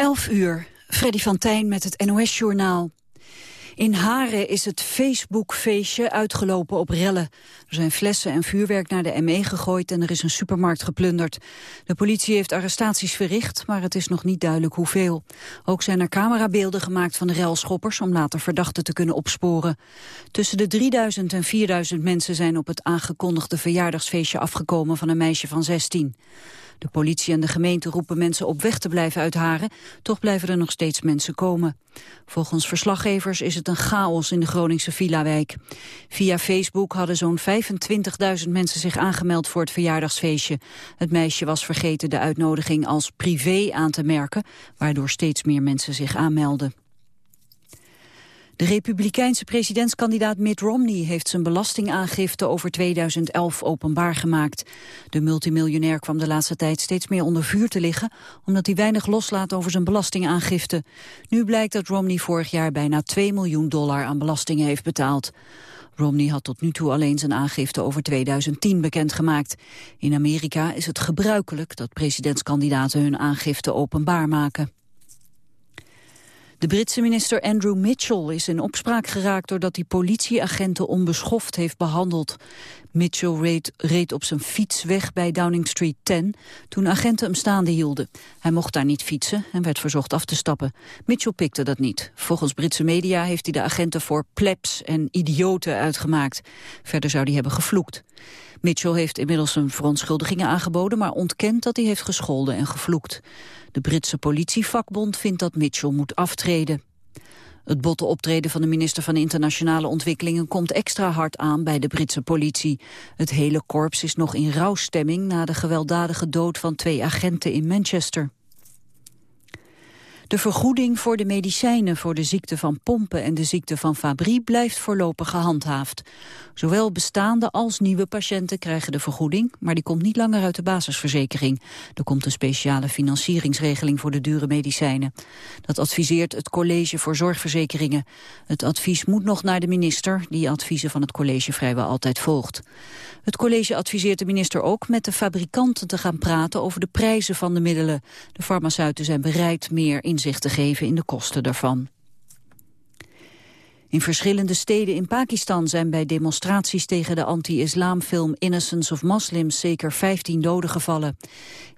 11 uur, Freddy van Tijn met het NOS-journaal. In Haren is het Facebook-feestje uitgelopen op rellen. Er zijn flessen en vuurwerk naar de ME gegooid en er is een supermarkt geplunderd. De politie heeft arrestaties verricht, maar het is nog niet duidelijk hoeveel. Ook zijn er camerabeelden gemaakt van de relschoppers om later verdachten te kunnen opsporen. Tussen de 3000 en 4000 mensen zijn op het aangekondigde verjaardagsfeestje afgekomen van een meisje van 16. De politie en de gemeente roepen mensen op weg te blijven uit Haren. Toch blijven er nog steeds mensen komen. Volgens verslaggevers is het een chaos in de Groningse villa-wijk. Via Facebook hadden zo'n 25.000 mensen zich aangemeld voor het verjaardagsfeestje. Het meisje was vergeten de uitnodiging als privé aan te merken... waardoor steeds meer mensen zich aanmelden. De republikeinse presidentskandidaat Mitt Romney heeft zijn belastingaangifte over 2011 openbaar gemaakt. De multimiljonair kwam de laatste tijd steeds meer onder vuur te liggen, omdat hij weinig loslaat over zijn belastingaangifte. Nu blijkt dat Romney vorig jaar bijna 2 miljoen dollar aan belastingen heeft betaald. Romney had tot nu toe alleen zijn aangifte over 2010 bekendgemaakt. In Amerika is het gebruikelijk dat presidentskandidaten hun aangifte openbaar maken. De Britse minister Andrew Mitchell is in opspraak geraakt doordat hij politieagenten onbeschoft heeft behandeld. Mitchell reed, op zijn fiets weg bij Downing Street 10 toen agenten hem staande hielden. Hij mocht daar niet fietsen en werd verzocht af te stappen. Mitchell pikte dat niet. Volgens Britse media heeft hij de agenten voor plebs en idioten uitgemaakt. Verder zou hij hebben gevloekt. Mitchell heeft inmiddels zijn verontschuldigingen aangeboden... maar ontkent dat hij heeft gescholden en gevloekt. De Britse politievakbond vindt dat Mitchell moet aftreden. Het botte optreden van de minister van Internationale Ontwikkelingen komt extra hard aan bij de Britse politie. Het hele korps is nog in rouwstemming na de gewelddadige dood van twee agenten in Manchester. De vergoeding voor de medicijnen voor de ziekte van Pompen en de ziekte van Fabry blijft voorlopig gehandhaafd. Zowel bestaande als nieuwe patiënten krijgen de vergoeding, maar die komt niet langer uit de basisverzekering. Er komt een speciale financieringsregeling voor de dure medicijnen. Dat adviseert het College voor Zorgverzekeringen. Het advies moet nog naar de minister, die adviezen van het college vrijwel altijd volgt. Het college adviseert de minister ook met de fabrikanten te gaan praten over de prijzen van de middelen. De farmaceuten zijn bereid meer inzicht te geven in de kosten daarvan. In verschillende steden in Pakistan zijn bij demonstraties tegen de anti-islamfilm Innocence of Muslims zeker 15 doden gevallen.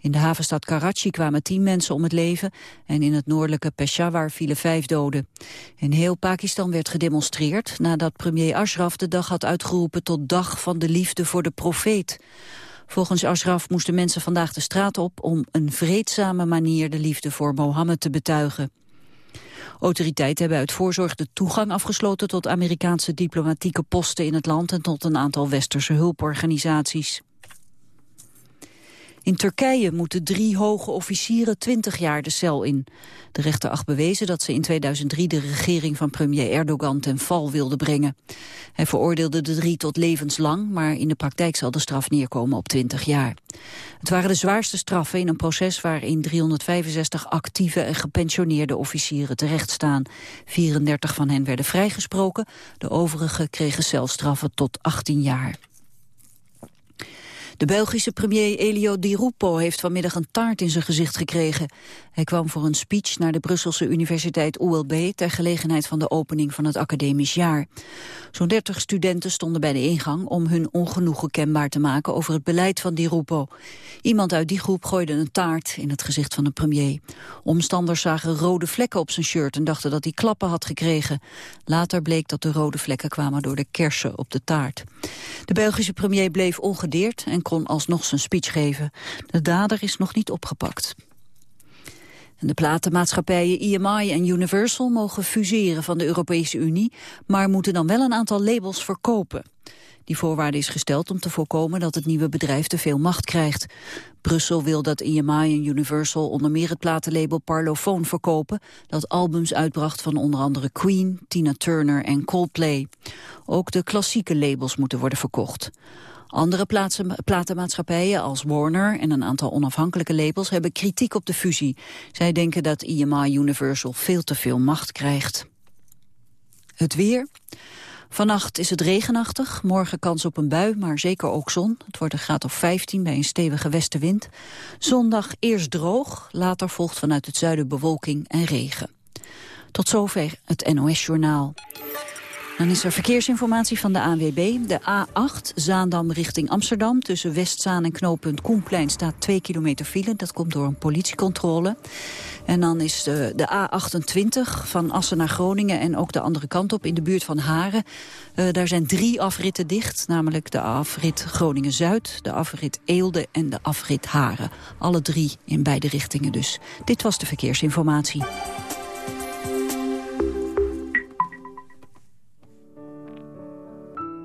In de havenstad Karachi kwamen 10 mensen om het leven en in het noordelijke Peshawar vielen vijf doden. In heel Pakistan werd gedemonstreerd nadat premier Ashraf de dag had uitgeroepen tot dag van de liefde voor de profeet. Volgens Ashraf moesten mensen vandaag de straat op om een vreedzame manier de liefde voor Mohammed te betuigen. Autoriteiten hebben uit voorzorg de toegang afgesloten tot Amerikaanse diplomatieke posten in het land en tot een aantal westerse hulporganisaties. In Turkije moeten drie hoge officieren 20 jaar de cel in. De rechter acht bewezen dat ze in 2003 de regering van premier Erdogan ten val wilden brengen. Hij veroordeelde de drie tot levenslang, maar in de praktijk zal de straf neerkomen op 20 jaar. Het waren de zwaarste straffen in een proces waarin 365 actieve en gepensioneerde officieren terechtstaan. 34 van hen werden vrijgesproken, de overigen kregen celstraffen tot 18 jaar. De Belgische premier Elio Di Rupo heeft vanmiddag een taart in zijn gezicht gekregen. Hij kwam voor een speech naar de Brusselse universiteit ULB... ter gelegenheid van de opening van het academisch jaar. Zo'n 30 studenten stonden bij de ingang om hun ongenoegen kenbaar te maken... over het beleid van Di Rupo. Iemand uit die groep gooide een taart in het gezicht van de premier. Omstanders zagen rode vlekken op zijn shirt en dachten dat hij klappen had gekregen. Later bleek dat de rode vlekken kwamen door de kersen op de taart. De Belgische premier bleef ongedeerd en kon alsnog zijn speech geven. De dader is nog niet opgepakt. De platenmaatschappijen EMI en Universal mogen fuseren van de Europese Unie, maar moeten dan wel een aantal labels verkopen. Die voorwaarde is gesteld om te voorkomen dat het nieuwe bedrijf te veel macht krijgt. Brussel wil dat EMI en Universal onder meer het platenlabel Parlophone verkopen, dat albums uitbracht van onder andere Queen, Tina Turner en Coldplay. Ook de klassieke labels moeten worden verkocht. Andere plaatsen, platenmaatschappijen als Warner en een aantal onafhankelijke labels hebben kritiek op de fusie. Zij denken dat EMI Universal veel te veel macht krijgt. Het weer. Vannacht is het regenachtig, morgen kans op een bui, maar zeker ook zon. Het wordt een graad of 15 bij een stevige westenwind. Zondag eerst droog, later volgt vanuit het zuiden bewolking en regen. Tot zover het NOS-journaal. Dan is er verkeersinformatie van de ANWB. De A8, Zaandam richting Amsterdam. Tussen Westzaan en knooppunt Koenplein staat 2 kilometer file. Dat komt door een politiecontrole. En dan is de, de A28 van Assen naar Groningen en ook de andere kant op in de buurt van Haren. Uh, daar zijn drie afritten dicht, namelijk de afrit Groningen-Zuid, de afrit Eelde en de afrit Haren. Alle drie in beide richtingen dus. Dit was de verkeersinformatie.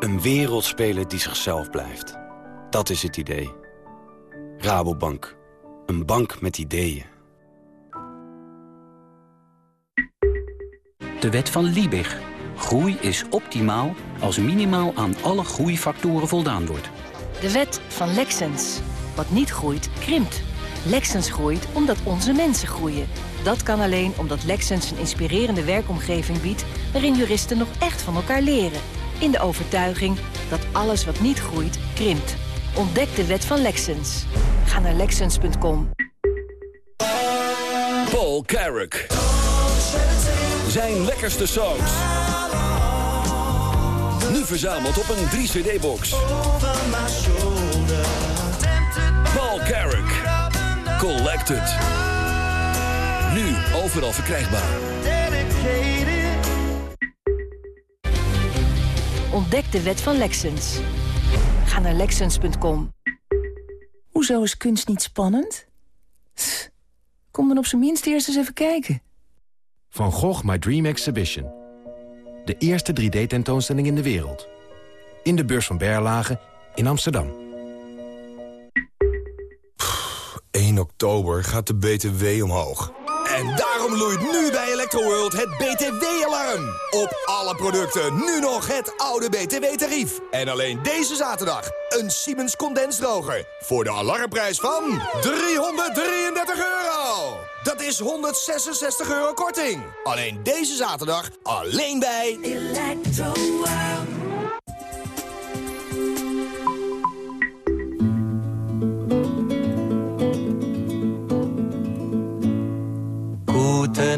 Een wereldspeler die zichzelf blijft. Dat is het idee. Rabobank. Een bank met ideeën. De wet van Liebig. Groei is optimaal als minimaal aan alle groeifactoren voldaan wordt. De wet van Lexens. Wat niet groeit, krimpt. Lexens groeit omdat onze mensen groeien. Dat kan alleen omdat Lexens een inspirerende werkomgeving biedt... waarin juristen nog echt van elkaar leren. In de overtuiging dat alles wat niet groeit, krimpt. Ontdek de wet van Lexens. Ga naar Lexens.com. Paul Carrick. Zijn lekkerste songs. Nu verzameld op een 3-cd-box. Paul Carrick. Collected. Nu overal verkrijgbaar. Ontdek de wet van Lexens. Ga naar Lexens.com. Hoezo is kunst niet spannend? Kom dan op zijn minst eerst eens even kijken. Van Gogh My Dream Exhibition. De eerste 3D-tentoonstelling in de wereld. In de beurs van Berlage in Amsterdam. 1 oktober gaat de BTW omhoog. En daarom loeit nu bij Electroworld het BTW-alarm. Op alle producten nu nog het oude BTW-tarief. En alleen deze zaterdag een Siemens condensdroger. Voor de alarmprijs van 333 euro. Dat is 166 euro korting. Alleen deze zaterdag, alleen bij Electroworld.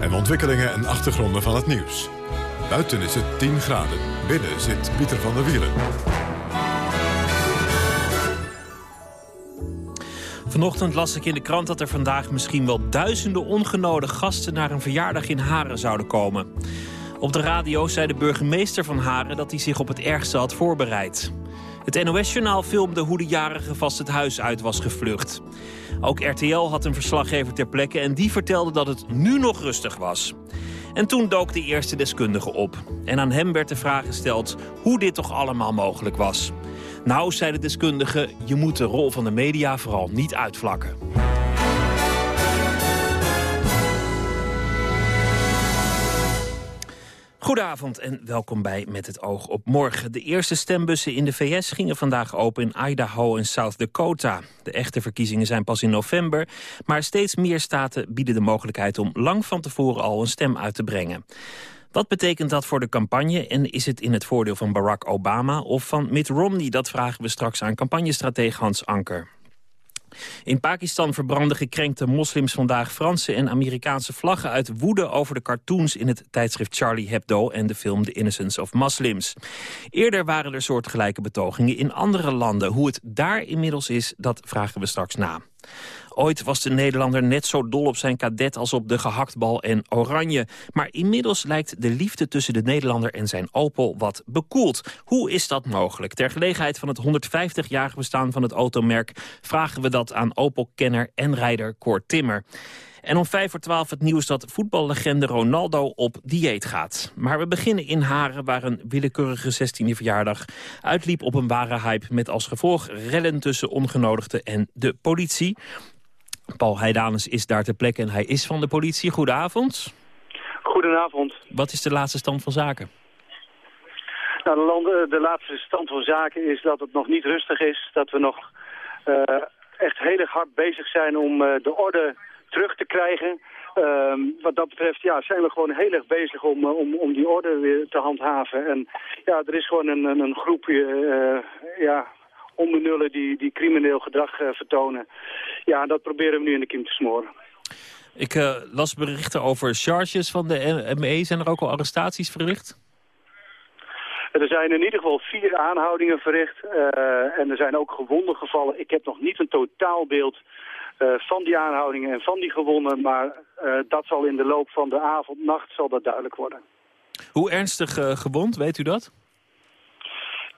en ontwikkelingen en achtergronden van het nieuws. Buiten is het 10 graden, binnen zit Pieter van der Wielen. Vanochtend las ik in de krant dat er vandaag misschien wel duizenden ongenode gasten naar een verjaardag in Haren zouden komen. Op de radio zei de burgemeester van Haren dat hij zich op het ergste had voorbereid. Het NOS-journaal filmde hoe de jarige vast het huis uit was gevlucht. Ook RTL had een verslaggever ter plekke en die vertelde dat het nu nog rustig was. En toen dook de eerste deskundige op. En aan hem werd de vraag gesteld hoe dit toch allemaal mogelijk was. Nou, zei de deskundige, je moet de rol van de media vooral niet uitvlakken. Goedenavond en welkom bij Met het oog op morgen. De eerste stembussen in de VS gingen vandaag open in Idaho en South Dakota. De echte verkiezingen zijn pas in november, maar steeds meer staten bieden de mogelijkheid om lang van tevoren al een stem uit te brengen. Wat betekent dat voor de campagne en is het in het voordeel van Barack Obama of van Mitt Romney? Dat vragen we straks aan campagnestratege Hans Anker. In Pakistan verbranden gekrenkte moslims vandaag Franse en Amerikaanse vlaggen uit woede over de cartoons in het tijdschrift Charlie Hebdo en de film The Innocence of Muslims. Eerder waren er soortgelijke betogingen in andere landen. Hoe het daar inmiddels is, dat vragen we straks na. Ooit was de Nederlander net zo dol op zijn kadet als op de gehaktbal en oranje. Maar inmiddels lijkt de liefde tussen de Nederlander en zijn Opel wat bekoeld. Hoe is dat mogelijk? Ter gelegenheid van het 150-jarig bestaan van het automerk... vragen we dat aan Opel-kenner en rijder Cor Timmer. En om vijf voor twaalf het nieuws dat voetballegende Ronaldo op dieet gaat. Maar we beginnen in Haren, waar een willekeurige 16e verjaardag uitliep op een ware hype... met als gevolg rellen tussen ongenodigden en de politie. Paul Heidanus is daar ter plekke en hij is van de politie. Goedenavond. Goedenavond. Wat is de laatste stand van zaken? Nou, de, de laatste stand van zaken is dat het nog niet rustig is. Dat we nog uh, echt heel erg hard bezig zijn om uh, de orde terug te krijgen. Uh, wat dat betreft ja, zijn we gewoon heel erg bezig om, om, om die orde weer te handhaven. En ja, er is gewoon een, een groepje ja, onbenullen die, die crimineel gedrag uh, vertonen. Ja, dat proberen we nu in de kiem te smoren. Ik uh, las berichten over charges van de ME. Zijn er ook al arrestaties verricht? Er zijn in ieder geval vier aanhoudingen verricht. Uh, en er zijn ook gewonden gevallen. Ik heb nog niet een totaalbeeld uh, van die aanhoudingen en van die gewonden. Maar dat zal in de loop van de avond, nacht, zal dat duidelijk worden. Hoe ernstig gewond, weet u dat?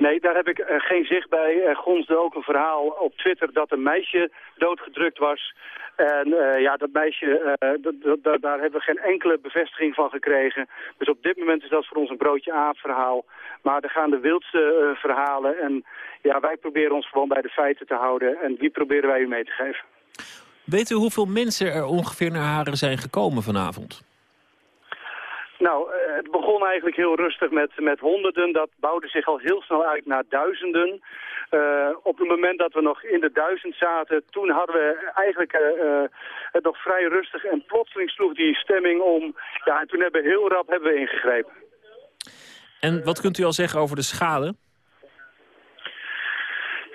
Nee, daar heb ik uh, geen zicht bij. Er gonsde ook een verhaal op Twitter dat een meisje doodgedrukt was. En uh, ja, dat meisje, uh, daar hebben we geen enkele bevestiging van gekregen. Dus op dit moment is dat voor ons een broodje aap verhaal. Maar er gaan de wildste verhalen. En ja, wij proberen ons gewoon bij de feiten te houden. En die proberen wij u mee te geven. Weet u hoeveel mensen er ongeveer naar Haren zijn gekomen vanavond? Nou, het begon eigenlijk heel rustig met, met honderden. Dat bouwde zich al heel snel uit naar duizenden. Uh, op het moment dat we nog in de duizend zaten, toen hadden we eigenlijk uh, het nog vrij rustig. En plotseling sloeg die stemming om. Ja, en toen hebben we heel rap hebben we ingegrepen. En wat kunt u al zeggen over de schade?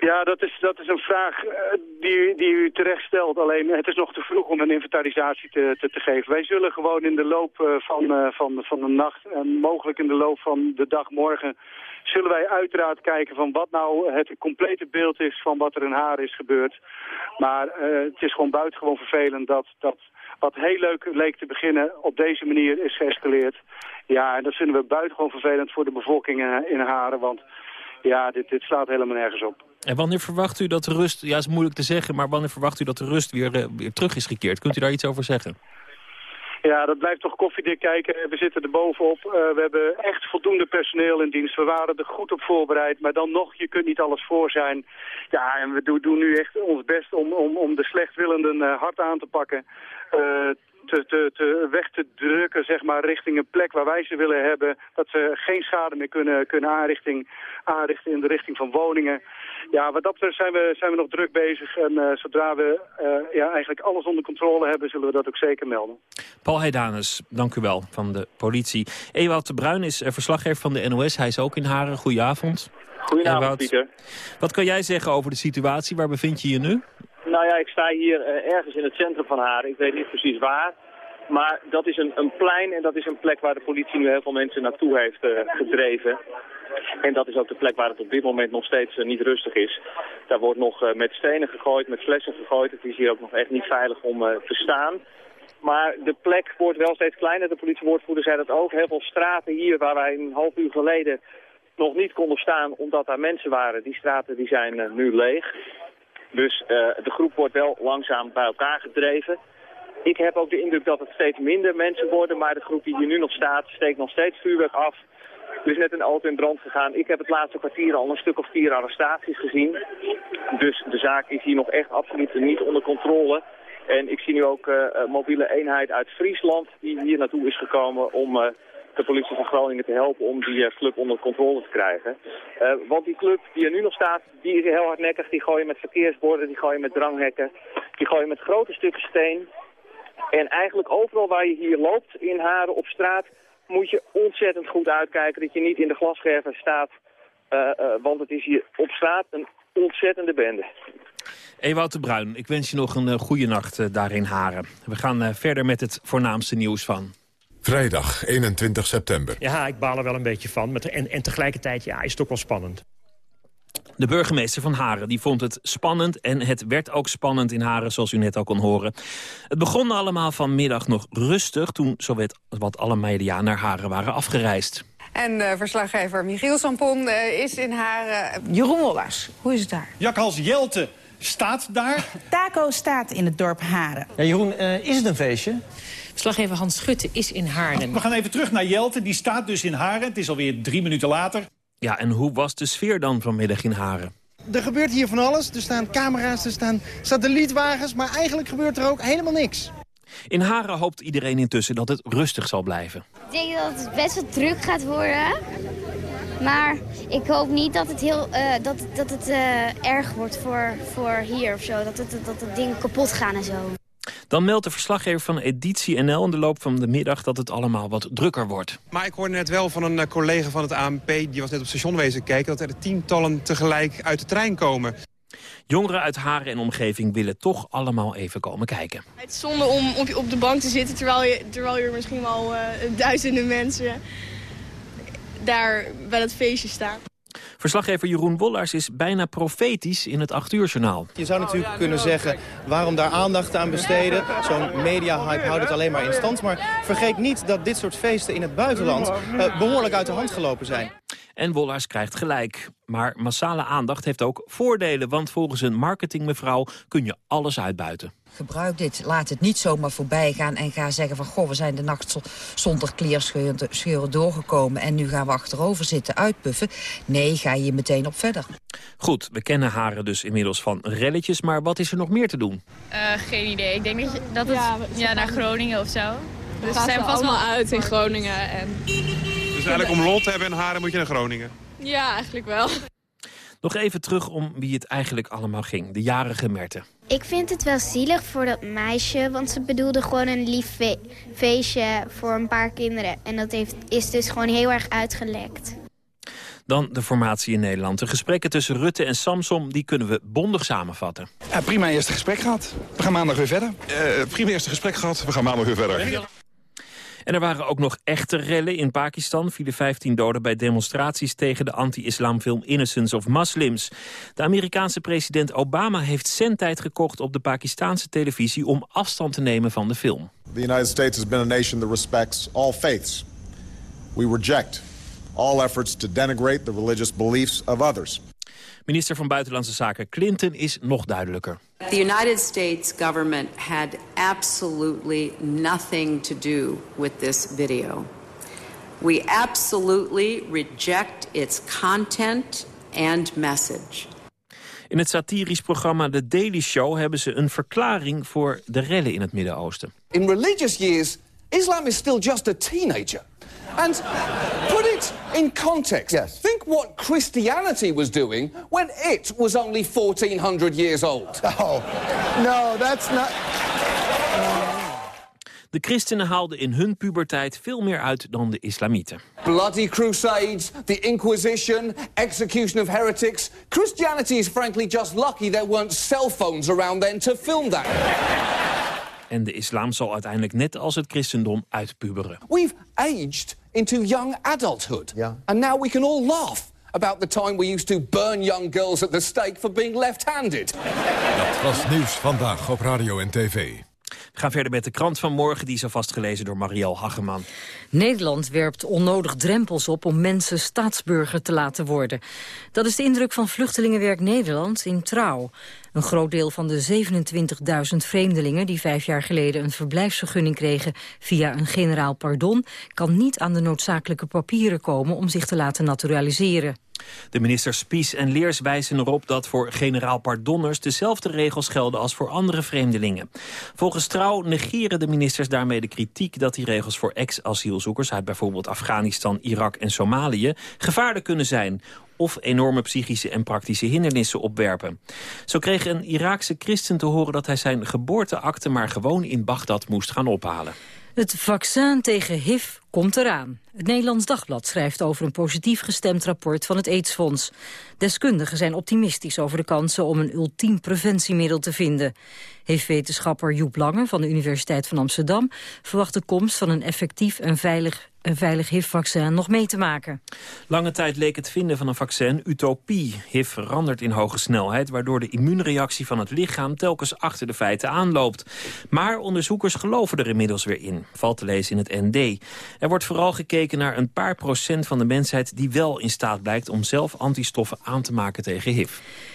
Ja, dat is, dat is een vraag uh, die, die u terecht stelt. Alleen het is nog te vroeg om een inventarisatie te, te, te geven. Wij zullen gewoon in de loop uh, van, uh, van, van de nacht en mogelijk in de loop van de dag morgen... zullen wij uiteraard kijken van wat nou het complete beeld is van wat er in haar is gebeurd. Maar het is gewoon buitengewoon vervelend dat, dat wat heel leuk leek te beginnen op deze manier is geëscaleerd. Ja, en dat vinden we buitengewoon vervelend voor de bevolking in, in Haren, want ja, dit, dit slaat helemaal nergens op. En wanneer verwacht u dat de rust, ja is moeilijk te zeggen, maar wanneer verwacht u dat de rust weer, uh, weer terug is gekeerd? Kunt u daar iets over zeggen? Ja, dat blijft toch koffiedik kijken. We zitten er bovenop. Uh, we hebben echt voldoende personeel in dienst. We waren er goed op voorbereid. Maar dan nog, je kunt niet alles voor zijn. Ja, en we doen, nu echt ons best om, om, om de slechtwillenden uh, hard aan te pakken. Uh, te, te, te weg te drukken zeg maar, richting een plek waar wij ze willen hebben. Dat ze geen schade meer kunnen, kunnen aanrichting, aanrichten in de richting van woningen. Ja, wat dat betreft zijn we, zijn we nog druk bezig. En uh, zodra we uh, ja, eigenlijk alles onder controle hebben, zullen we dat ook zeker melden. Paul Heidanus, dank u wel, van de politie. Ewout de Bruin is uh, verslaggever van de NOS. Hij is ook in Haren. Goedenavond. Goedenavond. Pieter. Wat kan jij zeggen over de situatie? Waar bevind je je nu? Nou ja, ik sta hier uh, ergens in het centrum van Haren. Ik weet niet precies waar. Maar dat is een, een, plein en dat is een plek waar de politie nu heel veel mensen naartoe heeft uh, gedreven. En dat is ook de plek waar het op dit moment nog steeds uh, niet rustig is. Daar wordt nog met stenen gegooid, met flessen gegooid. Het is hier ook nog echt niet veilig om te staan. Maar de plek wordt wel steeds kleiner. De politiewoordvoerder zei dat ook. Heel veel straten hier waar wij een half uur geleden nog niet konden staan omdat daar mensen waren. Die straten die zijn nu leeg. Dus de groep wordt wel langzaam bij elkaar gedreven. Ik heb ook de indruk dat het steeds minder mensen worden, maar de groep die hier nu nog staat steekt nog steeds vuurwerk af. Er is net een auto in brand gegaan. Ik heb het laatste kwartier al een stuk of vier arrestaties gezien. Dus de zaak is hier nog echt absoluut niet onder controle. En ik zie nu ook uh, mobiele eenheid uit Friesland die hier naartoe is gekomen om de politie van Groningen te helpen om die uh, club onder controle te krijgen. want die club die er nu nog staat, die is heel hardnekkig. Die gooien met verkeersborden, die gooien met dranghekken, die gooien met grote stukken steen. En eigenlijk overal waar je hier loopt in Haren op straat moet je ontzettend goed uitkijken dat je niet in de glasgerven staat. Uh, want het is hier op straat een ontzettende bende. Ewout de Bruin, ik wens je nog een goede nacht daar in Haren. We gaan verder met het voornaamste nieuws van. Vrijdag 21 september. Ja, ik baal er wel een beetje van. Maar en, en tegelijkertijd ja, is het ook wel spannend. De burgemeester van Haren die vond het spannend en het werd ook spannend in Haren, zoals u net al kon horen. Het begon allemaal vanmiddag nog rustig toen zowat wat alle media naar Haren waren afgereisd. En uh, verslaggever Michiel Sampon uh, is in Haren. Jeroen Wollers, hoe is het daar? Jakhals Jelte staat daar. Taco staat in het dorp Haren. Ja, Jeroen, uh, is het een feestje? Verslaggever Hans Schutte is in Haarlem. We gaan even terug naar Jelte, die staat dus in Haren. Het is alweer drie minuten later. Ja, en hoe was de sfeer dan vanmiddag in Haren? Er gebeurt hier van alles. Er staan camera's, er staan satellietwagens... maar eigenlijk gebeurt er ook helemaal niks. In Haren hoopt iedereen intussen dat het rustig zal blijven. Ik denk dat het best wel druk gaat worden. Maar ik hoop niet dat het, heel, uh, dat, dat het uh, erg wordt voor, voor hier of zo. Dat, het, dat, dat dingen kapot gaan en zo. Dan meldt de verslaggever van Editie NL in de loop van de middag dat het allemaal wat drukker wordt. Maar ik hoorde net wel van een collega van het ANP, die was net op station wezen kijken, dat er tientallen tegelijk uit de trein komen. Jongeren uit Haren en omgeving willen toch allemaal even komen kijken. Het is zonde om op, op de bank te zitten terwijl, je, terwijl er misschien wel uh, duizenden mensen daar bij dat feestje staan. Verslaggever Jeroen Wollars is bijna profetisch in het 8 uur journaal. Je zou natuurlijk kunnen zeggen, waarom daar aandacht aan besteden? Zo'n media-hype houdt het alleen maar in stand. Maar vergeet niet dat dit soort feesten in het buitenland uh, behoorlijk uit de hand gelopen zijn. En Wollars krijgt gelijk. Maar massale aandacht heeft ook voordelen. Want volgens een marketingmevrouw kun je alles uitbuiten. Gebruik dit, laat het niet zomaar voorbij gaan en ga zeggen van... goh, we zijn de nacht zonder kleerscheuren doorgekomen... en nu gaan we achterover zitten uitpuffen. Nee, ga je meteen op verder. Goed, we kennen Haren dus inmiddels van relletjes... maar wat is er nog meer te doen? Uh, geen idee. Ik denk dat, je, dat het ja, ja, naar Groningen of zo. Dus we zijn vast wel uit in Groningen. En... Dus eigenlijk om lol te hebben in Haren moet je naar Groningen? Ja, eigenlijk wel. Nog even terug om wie het eigenlijk allemaal ging. De jarige Merte. Ik vind het wel zielig voor dat meisje, want ze bedoelde gewoon een lief fe feestje voor een paar kinderen. En dat heeft, is dus gewoon heel erg uitgelekt. Dan de formatie in Nederland. De gesprekken tussen Rutte en Samsom die kunnen we bondig samenvatten. Ja, prima eerste gesprek gehad. We gaan maandag weer verder. Uh, prima eerste gesprek gehad. We gaan maandag weer verder. En er waren ook nog echte rellen in Pakistan. Vielen 15 doden bij demonstraties tegen de anti-islamfilm Innocence of Muslims. De Amerikaanse president Obama heeft zendtijd gekocht op de Pakistanse televisie... om afstand te nemen van de film. The United States has been a nation that respects all faiths. We reject all efforts to denigrate the religious beliefs of others. Minister van Buitenlandse Zaken Clinton is nog duidelijker. The United States government had absolutely nothing to do with this video. We absolutely reject its content and message. In het satirisch programma The Daily Show hebben ze een verklaring voor de rellen in het Midden-Oosten. In religious years, Islam is still just a teenager. And put it in context. Yes. Think what Christianity was doing when it was only 1400 years old. Oh, no, that's not... De christenen haalden in hun puberteit veel meer uit dan de islamieten. Bloody crusades, the Inquisition, execution of heretics. Christianity is frankly just lucky there weren't cell phones around then to film that. En de islam zal uiteindelijk net als het christendom uitpuberen. We've aged into young adulthood. Yeah. And now we can all laugh about the time we used to burn young girls at the stake for being left-handed. Dat was nieuws vandaag op radio en tv. We gaan verder met de krant van morgen. Die is alvast gelezen door Marielle Hageman. Nederland werpt onnodig drempels op om mensen staatsburger te laten worden. Dat is de indruk van Vluchtelingenwerk Nederland in Trouw. Een groot deel van de 27.000 vreemdelingen die vijf jaar geleden een verblijfsvergunning kregen via een generaal pardon, kan niet aan de noodzakelijke papieren komen om zich te laten naturaliseren. De ministers Spies en Leers wijzen erop dat voor generaal pardonners dezelfde regels gelden als voor andere vreemdelingen. Volgens Trouw negeren de ministers daarmee de kritiek dat die regels voor ex-asielzoekers uit bijvoorbeeld Afghanistan, Irak en Somalië gevaarlijk kunnen zijn of enorme psychische en praktische hindernissen opwerpen. Zo kreeg een Iraakse christen te horen dat hij zijn geboorteakte maar gewoon in Bagdad moest gaan ophalen. Het vaccin tegen HIV komt eraan. Het Nederlands Dagblad schrijft over een positief gestemd rapport van het AIDS-fonds. Deskundigen zijn optimistisch over de kansen om een ultiem preventiemiddel te vinden. Heeft wetenschapper Joep Lange van de Universiteit van Amsterdam verwacht de komst van een effectief en veilig een veilig HIV-vaccin nog mee te maken. Lange tijd leek het vinden van een vaccin utopie. HIV verandert in hoge snelheid, waardoor de immuunreactie van het lichaam telkens achter de feiten aanloopt. Maar onderzoekers geloven er inmiddels weer in, valt te lezen in het ND. Er wordt vooral gekeken naar een paar procent van de mensheid die wel in staat blijkt om zelf antistoffen aan te maken tegen HIV.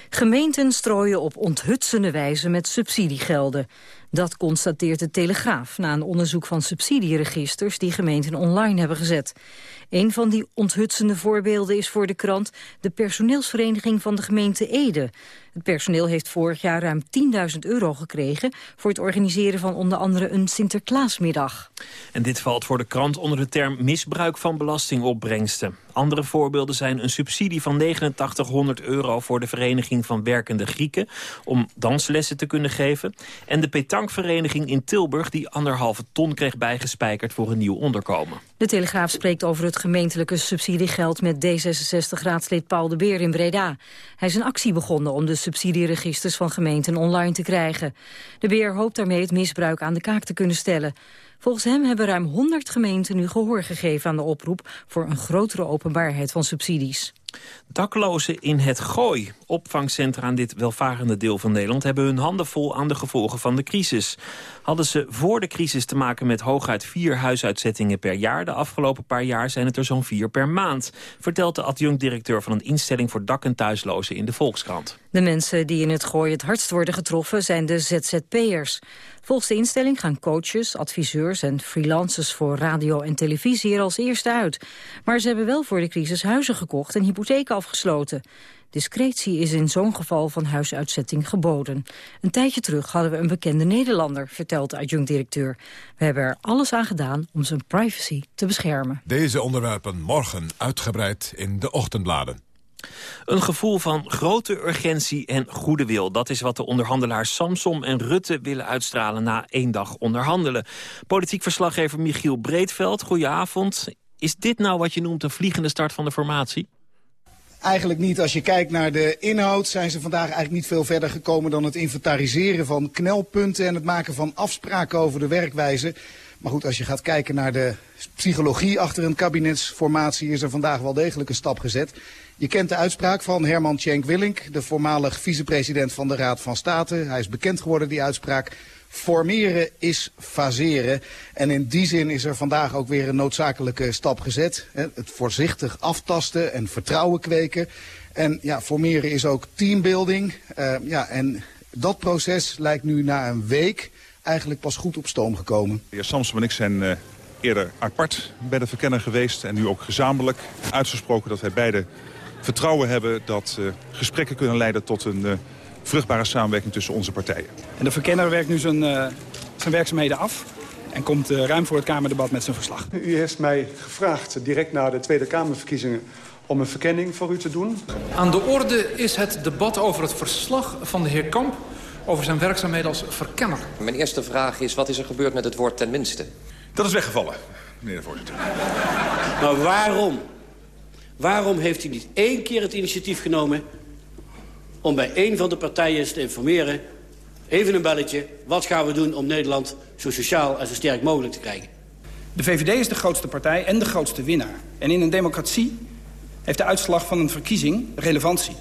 Gemeenten strooien op onthutsende wijze met subsidiegelden. Dat constateert de Telegraaf na een onderzoek van subsidieregisters die gemeenten online hebben gezet. Een van die onthutsende voorbeelden is voor de krant de personeelsvereniging van de gemeente Ede. Het personeel heeft vorig jaar ruim 10.000 euro gekregen voor het organiseren van onder andere een Sinterklaasmiddag. En dit valt voor de krant onder de term misbruik van belastingopbrengsten. Andere voorbeelden zijn een subsidie van 8900 euro voor de Vereniging van Werkende Grieken om danslessen te kunnen geven. En de petankvereniging in Tilburg die anderhalve ton kreeg bijgespijkerd voor een nieuw onderkomen. De Telegraaf spreekt over gemeentelijke subsidiegeld met D66-raadslid Paul de Beer in Breda. Hij is een actie begonnen om de subsidieregisters van gemeenten online te krijgen. De Beer hoopt daarmee het misbruik aan de kaak te kunnen stellen. Volgens hem hebben ruim 100 gemeenten nu gehoor gegeven aan de oproep voor een grotere openbaarheid van subsidies. Daklozen in het Gooi, opvangcentra in dit welvarende deel van Nederland... hebben hun handen vol aan de gevolgen van de crisis. Hadden ze voor de crisis te maken met hooguit vier huisuitzettingen per jaar... de afgelopen paar jaar zijn het er zo'n vier per maand... vertelt de adjunct-directeur van een instelling voor dak- en thuislozen in de Volkskrant. De mensen die in het Gooi het hardst worden getroffen zijn de ZZP'ers. Volgens de instelling gaan coaches, adviseurs en freelancers voor radio en televisie er als eerste uit. Maar ze hebben wel voor de crisis huizen gekocht en hypotheken afgesloten. Discretie is in zo'n geval van huisuitzetting geboden. Een tijdje terug hadden we een bekende Nederlander, vertelt de adjunct-directeur. We hebben er alles aan gedaan om zijn privacy te beschermen. Deze onderwerpen morgen uitgebreid in de ochtendbladen. Een gevoel van grote urgentie en goede wil. Dat is wat de onderhandelaars Samsom en Rutte willen uitstralen na één dag onderhandelen. Politiek verslaggever Michiel Breedveld, goedenavond. Is dit nou wat je noemt een vliegende start van de formatie? Eigenlijk niet. Als je kijkt naar de inhoud zijn ze vandaag eigenlijk niet veel verder gekomen dan het inventariseren van knelpunten en het maken van afspraken over de werkwijze. Maar goed, als je gaat kijken naar de psychologie achter een kabinetsformatie is er vandaag wel degelijk een stap gezet. Je kent de uitspraak van Herman Tjenk Willink, de voormalig vicepresident van de Raad van State. Hij is bekend geworden, die uitspraak. Formeren is faseren. En in die zin is er vandaag ook weer een noodzakelijke stap gezet. Het voorzichtig aftasten en vertrouwen kweken. En ja, formeren is ook teambuilding. Uh, ja, en dat proces lijkt nu na een week eigenlijk pas goed op stoom gekomen. De heer Samson en ik zijn uh, eerder apart bij de verkenner geweest... en nu ook gezamenlijk uitgesproken dat wij beide vertrouwen hebben... dat uh, gesprekken kunnen leiden tot een vruchtbare samenwerking tussen onze partijen. En de verkenner werkt nu zijn, zijn werkzaamheden af... en komt ruim voor het Kamerdebat met zijn verslag. U heeft mij gevraagd direct na de Tweede Kamerverkiezingen om een verkenning voor u te doen. Aan de orde is het debat over het verslag van de heer Kamp over zijn werkzaamheden als verkenner. Mijn eerste vraag is, wat is er gebeurd met het woord tenminste? Dat is weggevallen, meneer de voorzitter. Maar waarom? Waarom heeft u niet één keer het initiatief genomen... om bij één van de partijen te informeren... even een belletje, wat gaan we doen om Nederland zo sociaal en zo sterk mogelijk te krijgen? De VVD is de grootste partij en de grootste winnaar. En in een democratie heeft de uitslag van een verkiezing relevantie.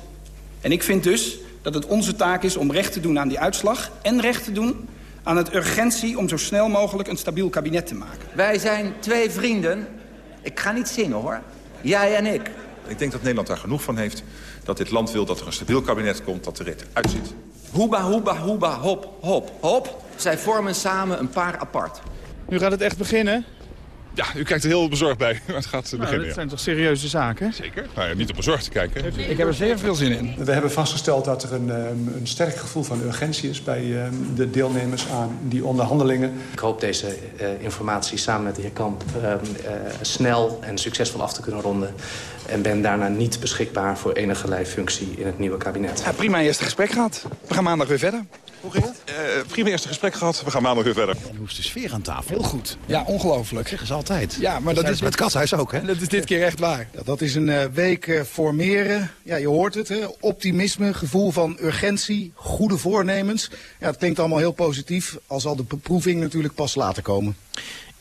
En ik vind dus dat het onze taak is om recht te doen aan die uitslag... en recht te doen aan het urgentie om zo snel mogelijk een stabiel kabinet te maken. Wij zijn twee vrienden. Ik ga niet zingen, hoor. Jij en ik. Ik denk dat Nederland daar genoeg van heeft. Dat dit land wil dat er een stabiel kabinet komt, dat de rit uitziet. Hoeba, hoeba, hoeba, hop, hop, hop. Zij vormen samen een paar apart. Nu gaat het echt beginnen. Ja, u kijkt er heel bezorgd bij. Maar het gaat beginnen. Nou, dat zijn toch serieuze zaken? Zeker. Nou ja, niet op bezorgd te kijken. Ik heb er zeer veel zin in. We hebben vastgesteld dat er een, een sterk gevoel van urgentie is... bij de deelnemers aan die onderhandelingen. Ik hoop deze uh, informatie samen met de heer Kamp uh, uh, snel en succesvol af te kunnen ronden. En ben daarna niet beschikbaar voor enige functie in het nieuwe kabinet. Ja, prima eerste gesprek gehad. We gaan maandag weer verder. Hoe ging het? Uh, prima eerste gesprek gehad. We gaan maandag weer verder. En hoe is de sfeer aan tafel? Heel goed. Ja, ongelooflijk. Zeggen ze altijd. Ja, maar dat, is met Kathuis ook, hè? Dat is dit keer echt waar. Ja, dat is een uh, week uh, formeren. Ja, je hoort het, hè? Optimisme, gevoel van urgentie, goede voornemens. Ja, het klinkt allemaal heel positief. Al zal de beproeving natuurlijk pas later komen.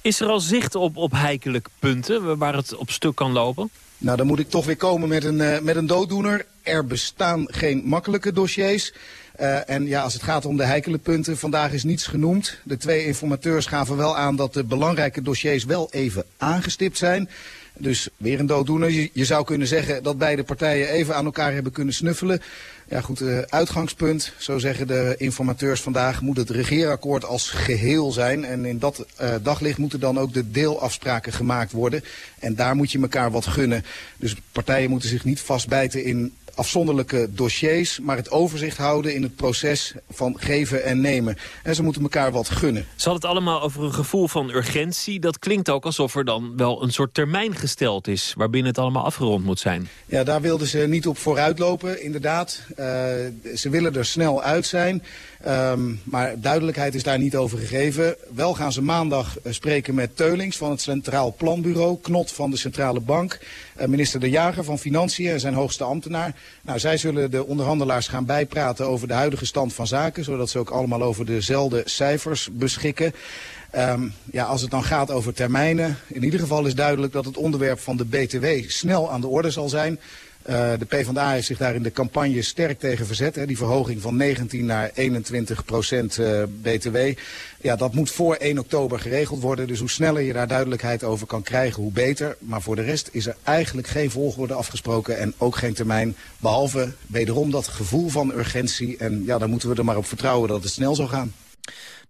Is er al zicht op, op heikelijk punten waar het op stuk kan lopen? Nou, dan moet ik toch weer komen met een, uh, met een dooddoener. Er bestaan geen makkelijke dossiers. Uh, en ja, als het gaat om de heikele punten, vandaag is niets genoemd. De twee informateurs gaven wel aan dat de belangrijke dossiers wel even aangestipt zijn. Dus weer een dooddoener. Je, zou kunnen zeggen dat beide partijen even aan elkaar hebben kunnen snuffelen. Ja goed, uh, uitgangspunt, zo zeggen de informateurs vandaag, moet het regeerakkoord als geheel zijn. En in dat uh, daglicht moeten dan ook de deelafspraken gemaakt worden. En daar moet je elkaar wat gunnen. Dus partijen moeten zich niet vastbijten in afzonderlijke dossiers, maar het overzicht houden in het proces van geven en nemen. En ze moeten elkaar wat gunnen. Ze had het allemaal over een gevoel van urgentie. Dat klinkt ook alsof er dan wel een soort termijn gesteld is... waarbinnen het allemaal afgerond moet zijn. Ja, daar wilden ze niet op vooruitlopen, inderdaad. Uh, ze willen er snel uit zijn. Um, maar duidelijkheid is daar niet over gegeven. Wel gaan ze maandag uh, spreken met Teulings van het Centraal Planbureau... Knot van de Centrale Bank, uh, minister De Jager van Financiën en zijn hoogste ambtenaar. Nou, zij zullen de onderhandelaars gaan bijpraten over de huidige stand van zaken... zodat ze ook allemaal over dezelfde cijfers beschikken. Um, ja, als het dan gaat over termijnen, in ieder geval is duidelijk dat het onderwerp van de BTW snel aan de orde zal zijn... Uh, de PvdA heeft zich daar in de campagne sterk tegen verzet. Hè, die verhoging van 19 naar 21 procent uh, BTW. Ja, dat moet voor 1 oktober geregeld worden. Dus hoe sneller je daar duidelijkheid over kan krijgen, hoe beter. Maar voor de rest is er eigenlijk geen volgorde afgesproken en ook geen termijn. Behalve wederom dat gevoel van urgentie. En ja, dan moeten we er maar op vertrouwen dat het snel zal gaan.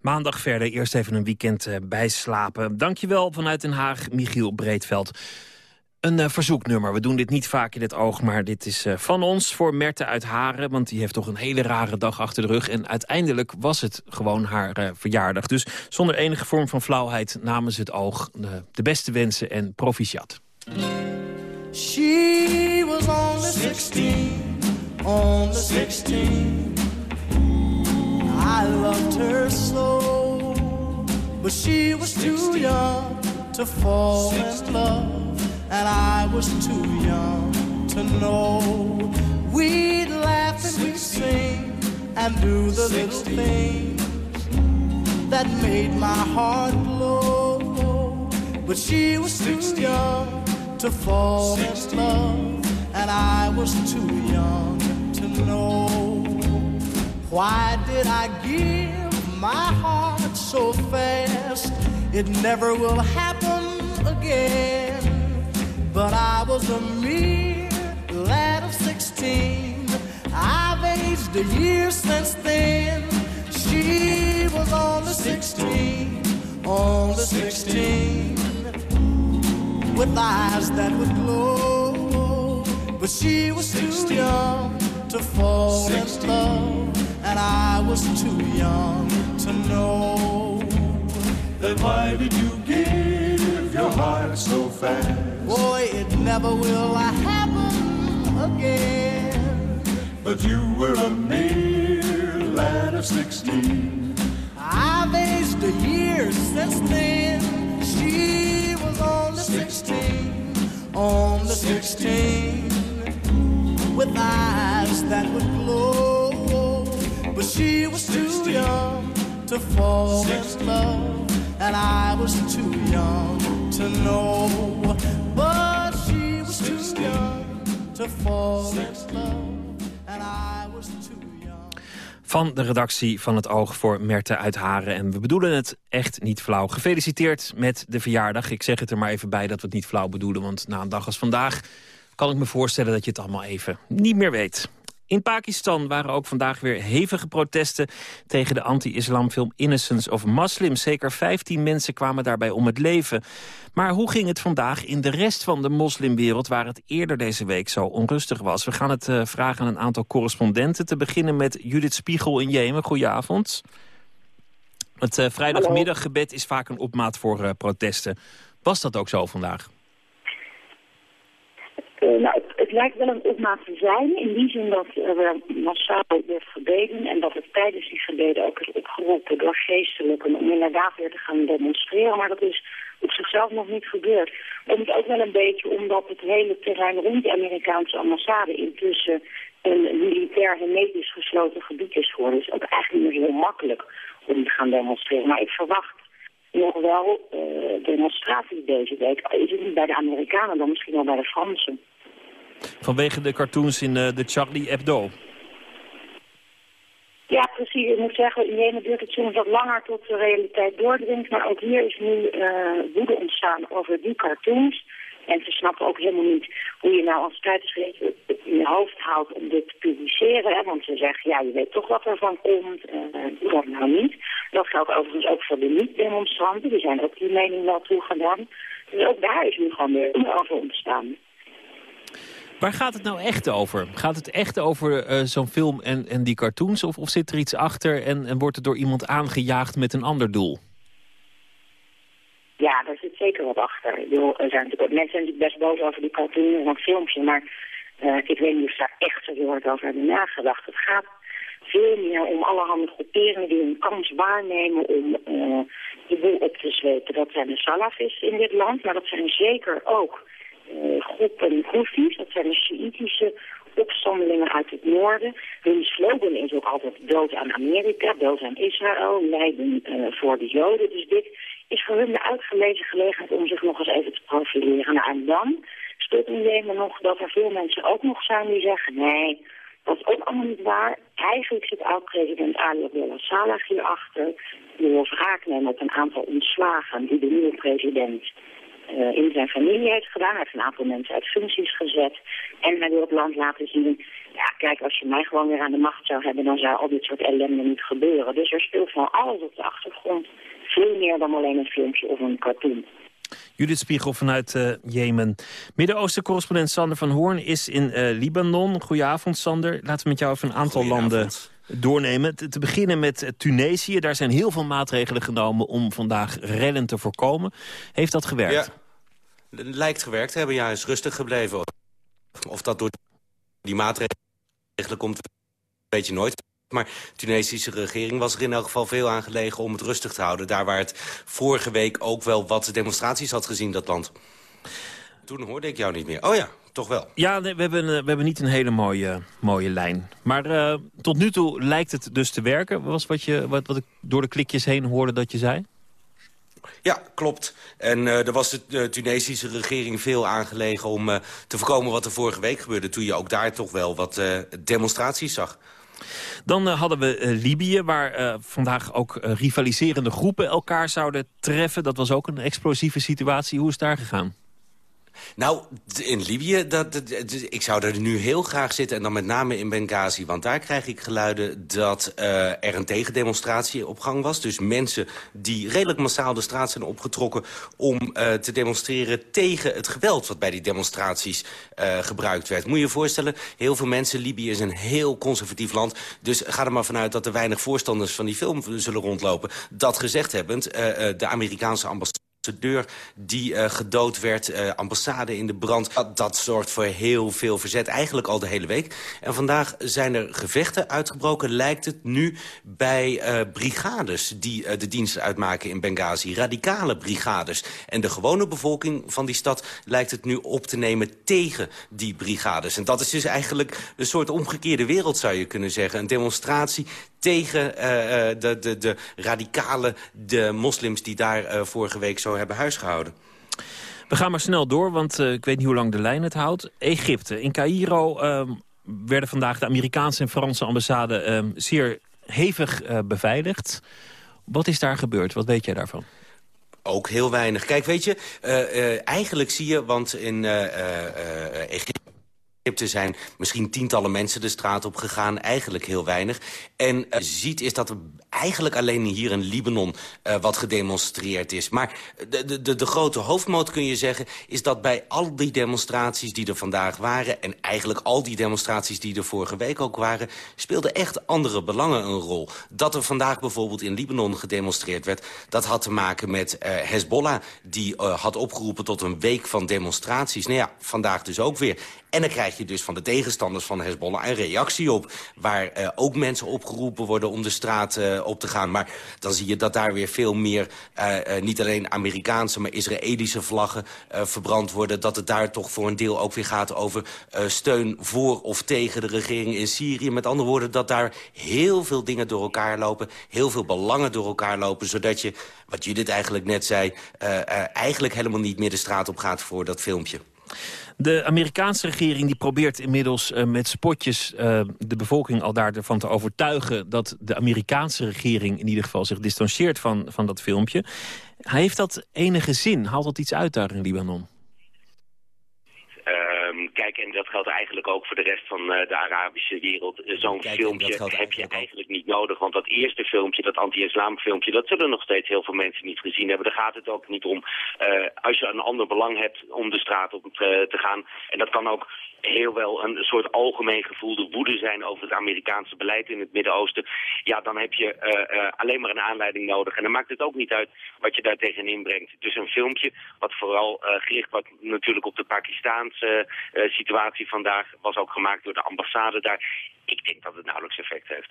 Maandag verder, eerst even een weekend uh, bijslapen. Dankjewel vanuit Den Haag, Michiel Breedveld. Een uh, verzoeknummer. We doen dit niet vaak in het oog, maar dit is uh, van ons voor Merte uit Haren. Want die heeft toch een hele rare dag achter de rug. En uiteindelijk was het gewoon haar uh, verjaardag. Dus zonder enige vorm van flauwheid namens het oog de beste wensen en proficiat. She was only 16, only 16. I loved her so, but she was too young to fall in love. And I was too young to know. We'd laugh and we'd sing and do the little things that made my heart glow. But she was too young to fall in love, and I was too young to know. Why did I give my heart so fast? It never will happen again. But I was a mere lad of sixteen. I've aged a year since then. She was only sixteen, only sixteen, with eyes that would glow. But she was too young to fall in love, and I was too young to know. Then why did you give your heart so fast? Boy, it never will happen again. But you were a mere lad of sixteen. I've aged a year since then. She was only sixteen, On the sixteen, with eyes that would glow. But she was too young to fall in love, and I was too young to know. But she was too young to fall in love. Van de redactie van het Oog voor Merte uit Haren. En we bedoelen het echt niet flauw. Gefeliciteerd met de verjaardag. Ik zeg het er maar even bij dat we het niet flauw bedoelen. Want na een dag als vandaag kan ik me voorstellen dat je het allemaal even niet meer weet. In Pakistan waren ook vandaag weer hevige protesten tegen de anti-islamfilm Innocence of Muslims. Zeker 15 mensen kwamen daarbij om het leven. Maar hoe ging het vandaag in de rest van de moslimwereld... waar het eerder deze week zo onrustig was? We gaan het uh, vragen aan een aantal correspondenten. Te beginnen met Judith Spiegel in Jemen. Goedenavond. Het uh, vrijdagmiddaggebed is vaak een opmaat voor uh, protesten. Was dat ook zo vandaag? Nou, het, lijkt wel een opmaat te zijn, in die zin dat er massaal wordt gebeden en dat het tijdens die gebeden ook is opgeroepen door geestelijken om inderdaad weer te gaan demonstreren, maar dat is op zichzelf nog niet gebeurd. Komt ook wel een beetje omdat het hele terrein rond de Amerikaanse ambassade intussen een militair hermetisch gesloten gebied is geworden. Is ook eigenlijk niet meer heel makkelijk om te gaan demonstreren. Maar ik verwacht nog wel uh, demonstraties deze week. Is het niet bij de Amerikanen, dan misschien wel bij de Fransen. Vanwege de cartoons in uh, de Charlie Hebdo. Ja, precies. Ik moet zeggen, in Jemen duurt het soms wat langer tot de realiteit doordringt. Maar ook hier is nu uh, woede ontstaan over die cartoons. En ze snappen ook helemaal niet hoe je nou als tijdschrift het in je hoofd houdt om dit te publiceren. Hè? Want ze zeggen, ja, je weet toch wat er van komt. Doe dat nou niet. Dat geldt overigens ook voor de niet-demonstranten. Die zijn ook die mening wel toegedaan. Dus ook daar is nu gewoon weer over ontstaan. Waar gaat het nou echt over? Gaat het echt over uh, zo'n film en, en die cartoons? Of, of zit er iets achter en, en wordt er door iemand aangejaagd met een ander doel? Ja, daar zit zeker wat achter. Ik bedoel, er zijn natuurlijk, mensen zijn natuurlijk best boos over die cartoon en dat filmpje, maar uh, ik weet niet of ze daar echt zo heel hard over hebben nagedacht. Het gaat veel meer om allerhande groeperingen die een kans waarnemen om uh, de boel op te zwepen. Dat zijn de Salafis in dit land, maar dat zijn zeker ook uh, groepen Houthis, dat zijn de Shiïtische opstandelingen uit het noorden. Hun slogan is ook altijd dood aan Amerika, dood aan Israël, lijden uh, voor de Joden. Dus dit is voor hun de uitgelezen gelegenheid om zich nog eens even te profileren. En dan speelt in Jemen nog dat er veel mensen ook nog zijn die zeggen... nee, dat is ook allemaal niet waar. Eigenlijk zit oud-president Ali Abdullah Saleh hierachter. Die wil wraak nemen op een aantal ontslagen die de nieuwe president uh, in zijn familie heeft gedaan. Hij heeft een aantal mensen uit functies gezet. En hij wil het land laten zien... ja, kijk, als je mij gewoon weer aan de macht zou hebben... dan zou al dit soort ellende niet gebeuren. Dus er speelt van alles op de achtergrond. Veel meer dan alleen een filmpje of een cartoon. Judith Spiegel vanuit uh, Jemen. Midden-Oosten-correspondent Sander van Hoorn is in uh, Libanon. Goedenavond, Sander. Laten we met jou even een aantal landen doornemen. Te, te, beginnen met Tunesië. Daar zijn heel veel maatregelen genomen om vandaag rellen te voorkomen. Heeft dat gewerkt? Ja, het lijkt gewerkt te hebben. Ja, is rustig gebleven. Of dat door die maatregelen komt, weet je nooit. Maar de Tunesische regering was er in elk geval veel aan gelegen om het rustig te houden. Daar waar het vorige week ook wel wat demonstraties had gezien, dat land. Toen hoorde ik jou niet meer. Oh ja, toch wel. Ja, we, hebben, we hebben niet een hele mooie, mooie lijn. Maar uh, tot nu toe lijkt het dus te werken. Was wat, je, wat, wat ik door de klikjes heen hoorde dat je zei? Ja, klopt. En uh, er was de, Tunesische regering veel aangelegen om te voorkomen wat er vorige week gebeurde... toen je ook daar toch wel wat demonstraties zag. Dan uh, hadden we uh, Libië, waar uh, vandaag ook rivaliserende groepen elkaar zouden treffen. Dat was ook een explosieve situatie. Hoe is het daar gegaan? Nou, in Libië, dat, dat, ik zou er nu heel graag zitten... en dan met name in Benghazi. Want daar krijg ik geluiden dat uh, er een tegendemonstratie op gang was. Dus mensen die redelijk massaal de straat zijn opgetrokken... om uh, te demonstreren tegen het geweld wat bij die demonstraties uh, gebruikt werd. Moet je je voorstellen, heel veel mensen... Libië is een heel conservatief land. Dus ga er maar vanuit dat er weinig voorstanders van die film zullen rondlopen. Dat gezegd hebbend, de Amerikaanse ambassade ambassadeur die uh, gedood werd, uh, ambassade in de brand. Dat, dat, zorgt voor heel veel verzet, eigenlijk al de hele week. En vandaag zijn er gevechten uitgebroken, lijkt het nu, bij uh, brigades... die de dienst uitmaken in Benghazi, radicale brigades. En de gewone bevolking van die stad lijkt het nu op te nemen tegen die brigades. En dat is dus eigenlijk een soort omgekeerde wereld, zou je kunnen zeggen. Een demonstratie tegen uh, de, de, de radicale de moslims die daar uh, vorige week zo hebben huisgehouden. We gaan maar snel door, want uh, ik weet niet hoe lang de lijn het houdt. Egypte. In Cairo werden vandaag de Amerikaanse en Franse ambassade zeer hevig beveiligd. Wat is daar gebeurd? Wat weet jij daarvan? Ook heel weinig. Kijk, weet je, eigenlijk zie je, want in Egypte Er zijn misschien tientallen mensen de straat op gegaan, eigenlijk heel weinig. En uh, ziet is dat er eigenlijk alleen hier in Libanon uh, wat gedemonstreerd is. Maar de, de, de grote hoofdmoot kun je zeggen... is dat bij al die demonstraties die er vandaag waren... en eigenlijk al die demonstraties die er vorige week ook waren... speelden echt andere belangen een rol. Dat er vandaag bijvoorbeeld in Libanon gedemonstreerd werd... dat had te maken met uh, Hezbollah... die had opgeroepen tot een week van demonstraties. Nou ja, vandaag dus ook weer. En dan krijg je dus van de tegenstanders van Hezbollah een reactie op... waar ook mensen opgeroepen worden om de straat uh, op te gaan. Maar dan zie je dat daar weer veel meer... Uh, niet alleen Amerikaanse, maar Israëlische vlaggen verbrand worden. Dat het daar toch voor een deel ook weer gaat over steun voor of tegen de regering in Syrië. Met andere woorden, dat daar heel veel dingen door elkaar lopen. Heel veel belangen door elkaar lopen. Zodat je, wat Judith eigenlijk net zei... eigenlijk helemaal niet meer de straat op gaat voor dat filmpje. De Amerikaanse regering die probeert inmiddels uh, met spotjes uh, de bevolking al daarvan te overtuigen... dat de Amerikaanse regering in ieder geval zich distancieert van, van dat filmpje. Heeft dat enige zin? Haalt dat iets uit daar in Libanon? Kijk, en dat geldt eigenlijk ook voor de rest van uh, de Arabische wereld. Zo'n filmpje heb je eigenlijk niet nodig. Want dat eerste filmpje, dat anti-islam filmpje, dat zullen nog steeds heel veel mensen niet gezien hebben. Daar gaat het ook niet om. Uh, als je een ander belang hebt om de straat op te, te gaan. En dat kan ook heel wel een soort algemeen gevoelde woede zijn over het Amerikaanse beleid in het Midden-Oosten, ja, dan heb je uh, alleen maar een aanleiding nodig. En dan maakt het ook niet uit wat je daar tegenin brengt. Dus een filmpje wat vooral uh, gericht wordt natuurlijk op de Pakistaanse situatie vandaag, was ook gemaakt door de ambassade daar. Ik denk dat het nauwelijks effect heeft.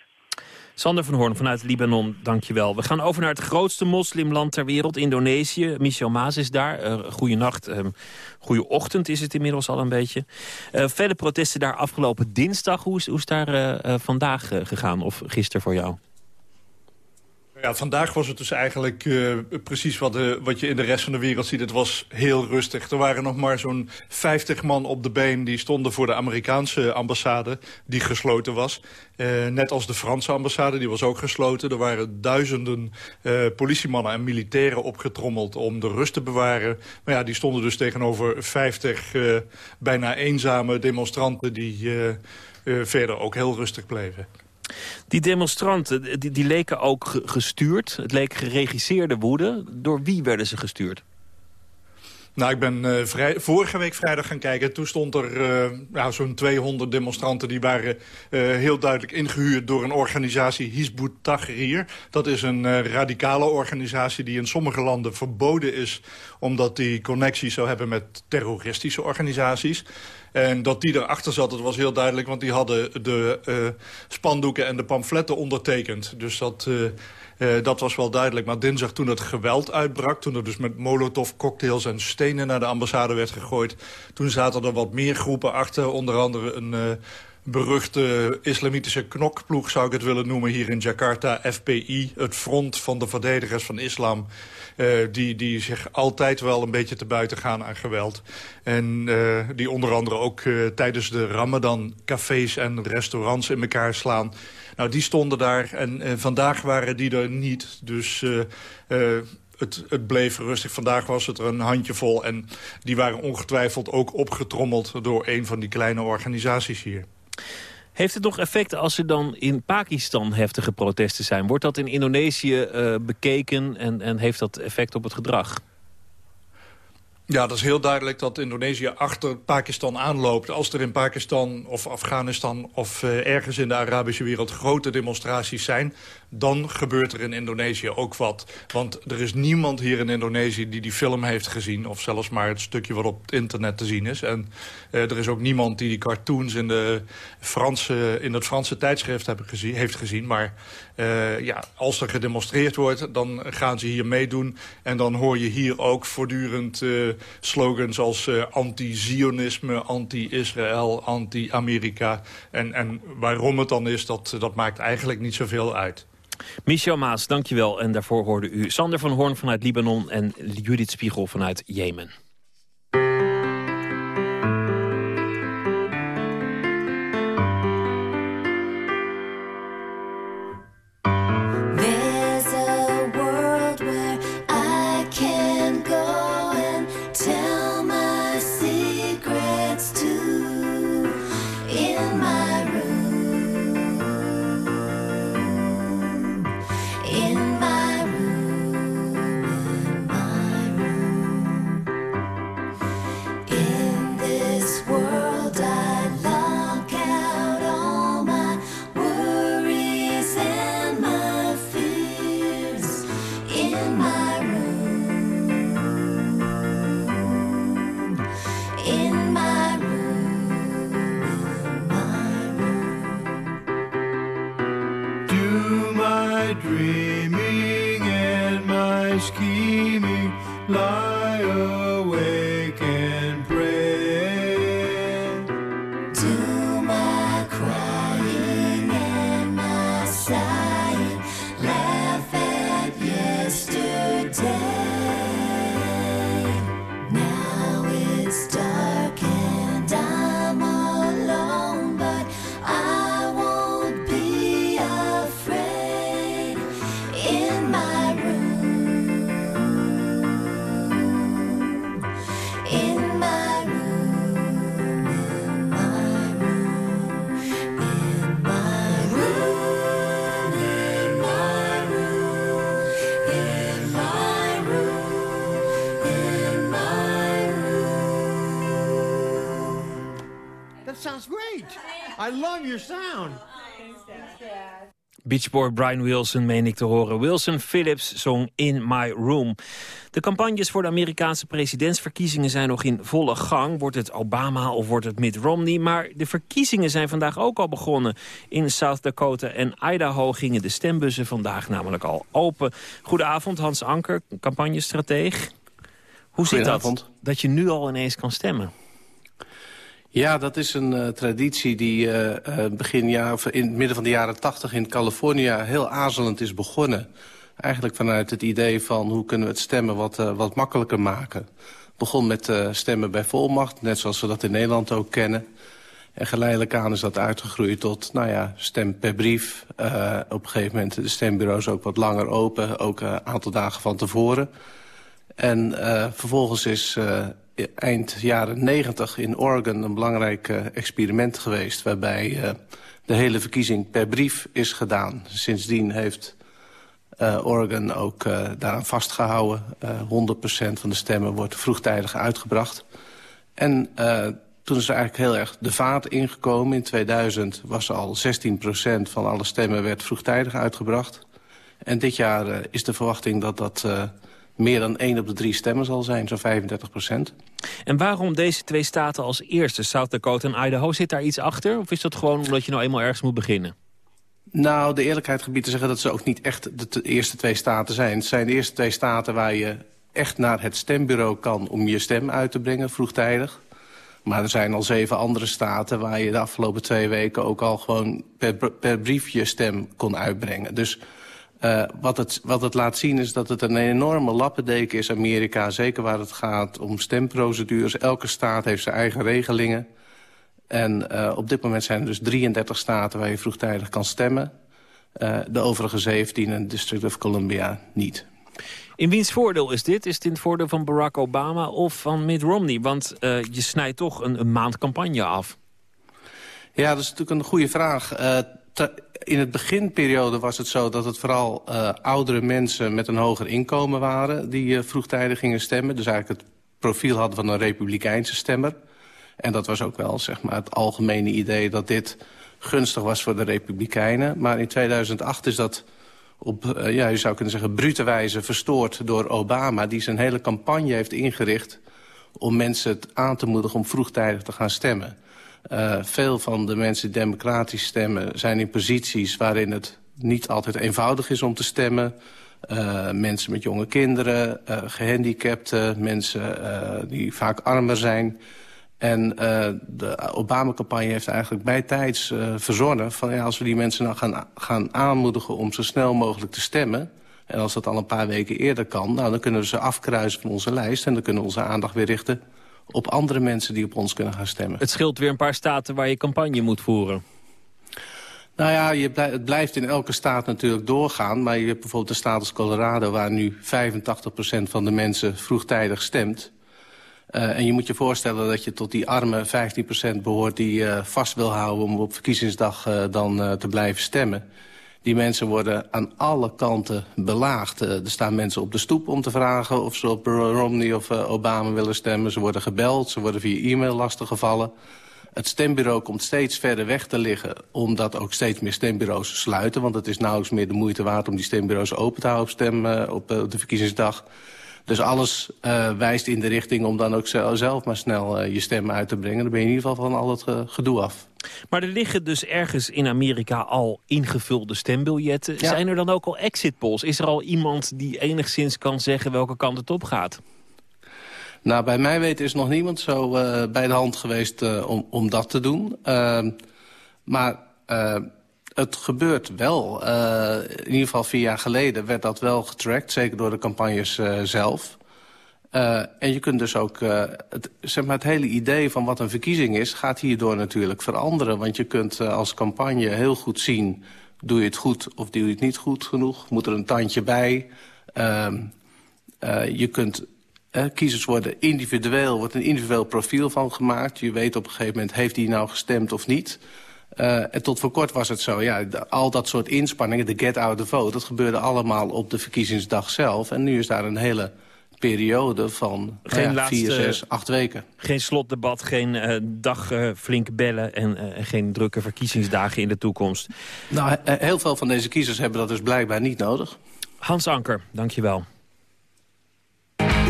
Sander van Hoorn vanuit Libanon, dankjewel. We gaan over naar het grootste moslimland ter wereld, Indonesië. Michel Maas is daar. Uh, goeienacht, uh, goeie ochtend is het inmiddels al een beetje. Uh, vele protesten daar afgelopen dinsdag. Hoe is, hoe is daar uh, vandaag gegaan of gisteren voor jou? Ja, vandaag was het dus eigenlijk uh, precies wat, de, wat je in de rest van de wereld ziet. Het was heel rustig. Er waren nog maar zo'n 50 man op de been... die stonden voor de Amerikaanse ambassade, die gesloten was. Uh, net als de Franse ambassade, die was ook gesloten. Er waren duizenden politiemannen en militairen opgetrommeld... om de rust te bewaren. Maar ja, die stonden dus tegenover 50 bijna eenzame demonstranten... die verder ook heel rustig bleven. Die demonstranten die, die leken ook gestuurd. Het leek geregisseerde woede. Door wie werden ze gestuurd? Nou, ik ben vrij, vorige week vrijdag gaan kijken. Toen stond er uh, nou, zo'n 200 demonstranten. Die waren heel duidelijk ingehuurd door een organisatie Hizbut Tahrir. Dat is een radicale organisatie die in sommige landen verboden is... omdat die connecties zou hebben met terroristische organisaties. En dat die erachter zat, dat was heel duidelijk... want die hadden de uh, spandoeken en de pamfletten ondertekend. Dus dat, uh, uh, dat was wel duidelijk. Maar dinsdag toen het geweld uitbrak... toen er dus met molotov-cocktails en stenen naar de ambassade werd gegooid... toen zaten er wat meer groepen achter. Onder andere een beruchte islamitische knokploeg, zou ik het willen noemen... hier in Jakarta, FPI, het front van de verdedigers van islam... Uh, die, die zich altijd wel een beetje te buiten gaan aan geweld. En uh, die onder andere ook uh, tijdens de ramadan cafés en restaurants in elkaar slaan. Nou, die stonden daar en vandaag waren die er niet. Dus het, het, bleef rustig. Vandaag was het er een handjevol en die waren ongetwijfeld ook opgetrommeld... door een van die kleine organisaties hier. Heeft het nog effect als er dan in Pakistan heftige protesten zijn? Wordt dat in Indonesië uh, bekeken en, en heeft dat effect op het gedrag? Ja, dat is heel duidelijk dat Indonesië achter Pakistan aanloopt. Als er in Pakistan of Afghanistan of uh, ergens in de Arabische wereld grote demonstraties zijn dan gebeurt er in Indonesië ook wat. Want er is niemand hier in Indonesië die die film heeft gezien... of zelfs maar het stukje wat op het internet te zien is. En uh, er is ook niemand die die cartoons in, de Franse, in het Franse tijdschrift hebben gezien, heeft gezien. Maar uh, ja, als er gedemonstreerd wordt, dan gaan ze hier meedoen. En dan hoor je hier ook voortdurend slogans als anti-Zionisme, anti-Israël, anti-Amerika. En, en waarom het dan is, dat, dat maakt eigenlijk niet zoveel uit. Michel Maas, dankjewel. En daarvoor hoorde u Sander van Hoorn vanuit Libanon... en Judith Spiegel vanuit Jemen. aşk kimi la Beach Boy Brian Wilson meen ik te horen. Wilson Phillips zong In My Room. De campagnes voor de Amerikaanse presidentsverkiezingen zijn nog in volle gang. Wordt het Obama of wordt het Mitt Romney? Maar de verkiezingen zijn vandaag ook al begonnen. In South Dakota en Idaho gingen de stembussen vandaag namelijk al open. Goedenavond, Hans Anker, campagnestrateeg. Hoe zit dat, dat je nu al ineens kan stemmen? Ja, dat is een eh, traditie die eh, begin jaar, of in het midden van de jaren tachtig in Californië heel aarzelend is begonnen. Eigenlijk vanuit het idee van hoe kunnen we het stemmen wat, wat makkelijker maken. Begon met stemmen bij volmacht, net zoals we dat in Nederland ook kennen. En geleidelijk aan is dat uitgegroeid tot, nou ja, stem per brief. Op een gegeven moment de stembureaus ook wat langer open, ook een aantal dagen van tevoren. En vervolgens is eind jaren negentig in Oregon een belangrijk eh, experiment geweest... waarbij eh, de hele verkiezing per brief is gedaan. Sindsdien heeft eh, Oregon ook daaraan vastgehouden. Eh 100% van de stemmen wordt vroegtijdig uitgebracht. En toen is er eigenlijk heel erg de vaart ingekomen. In 2000 was al 16% van alle stemmen werd vroegtijdig uitgebracht. En dit jaar is de verwachting dat dat meer dan 1 op de drie stemmen zal zijn, zo'n 35 procent. En waarom deze twee staten als eerste, South Dakota en Idaho? Zit daar iets achter? Of is dat gewoon omdat je nou eenmaal ergens moet beginnen? Nou, de eerlijkheid gebied te zeggen dat ze ook niet echt de te- eerste twee staten zijn. Het zijn de eerste twee staten waar je echt naar het stembureau kan om je stem uit te brengen, vroegtijdig. Maar er zijn al zeven andere staten waar je de afgelopen twee weken ook al gewoon per, per brief je stem kon uitbrengen. Dus uh, wat, het, wat het laat zien is dat het een enorme lappendeken is, Amerika. Zeker waar het gaat om stemprocedures. Elke staat heeft zijn eigen regelingen. En uh, op dit moment zijn er dus 33 staten waar je vroegtijdig kan stemmen. Uh, de overige 17 en District of Columbia niet. In wiens voordeel is dit? Is het in het voordeel van Barack Obama of van Mitt Romney? Want je snijdt toch een, een, maand campagne af. Ja, dat is natuurlijk een goede vraag. In het beginperiode was het zo dat het vooral uh, oudere mensen met een hoger inkomen waren... die uh, vroegtijdig gingen stemmen. Dus eigenlijk het profiel hadden van een republikeinse stemmer. En dat was ook wel zeg maar, het algemene idee dat dit gunstig was voor de republikeinen. Maar in 2008 is dat op, uh, ja, je zou kunnen zeggen, brute wijze verstoord door Obama... die zijn hele campagne heeft ingericht om mensen het aan te moedigen om vroegtijdig te gaan stemmen. Uh, veel van de mensen die democratisch stemmen zijn in posities waarin het niet altijd eenvoudig is om te stemmen. Uh, mensen met jonge kinderen, uh, gehandicapten, mensen die vaak armer zijn... En de Obama-campagne heeft eigenlijk bijtijds verzonnen... van ja, als we die mensen nou gaan, gaan aanmoedigen om zo snel mogelijk te stemmen... en als dat al een paar weken eerder kan... Nou, dan kunnen we ze afkruisen van onze lijst... en dan kunnen we onze aandacht weer richten op andere mensen die op ons kunnen gaan stemmen. Het scheelt weer een paar staten waar je campagne moet voeren. Nou ja, je het blijft in elke staat natuurlijk doorgaan... maar je hebt bijvoorbeeld een staat als Colorado... waar nu 85% van de mensen vroegtijdig stemt... Uh, en je moet je voorstellen dat je tot die arme 15% behoort... die uh, vast wil houden om op verkiezingsdag uh, dan te blijven stemmen. Die mensen worden aan alle kanten belaagd. er staan mensen op de stoep om te vragen of ze op Romney of Obama willen stemmen. Ze worden gebeld, ze worden via e-mail lastiggevallen. Het stembureau komt steeds verder weg te liggen... omdat ook steeds meer stembureaus sluiten. Want het is nauwelijks meer de moeite waard om die stembureaus open te houden op, stem, op de verkiezingsdag... Dus alles uh, wijst in de richting om dan ook zelf maar snel uh, je stem uit te brengen. Dan ben je in ieder geval van al het uh, gedoe af. Maar er liggen dus ergens in Amerika al ingevulde stembiljetten. Ja. Zijn er dan ook al exit polls? Is er al iemand die enigszins kan zeggen welke kant het op gaat? Nou, bij mij weten is nog niemand zo bij de hand geweest om, om dat te doen. Ehm, maar het gebeurt wel. Uh, in ieder geval vier jaar geleden werd dat wel getracked. Zeker door de campagnes uh, zelf. Uh, en je kunt dus ook... het, zeg maar het hele idee van wat een verkiezing is... gaat hierdoor natuurlijk veranderen. Want je kunt als campagne heel goed zien... doe je het goed of doe je het niet goed genoeg? Moet er een tandje bij? Ehm, je kunt... kiezers worden individueel, wordt een individueel profiel van gemaakt. Je weet op een gegeven moment, heeft hij nou gestemd of niet... Uh, en tot voor kort was het zo, ja, al dat soort inspanningen, de get out the vote... dat gebeurde allemaal op de verkiezingsdag zelf. En nu is daar een hele periode van geen ja, laatste, vier, zes, acht weken. Geen slotdebat, geen uh, dag uh, flink bellen en uh, geen drukke verkiezingsdagen in de toekomst. Nou, heel veel van deze kiezers hebben dat dus blijkbaar niet nodig. Hans Anker, dankjewel.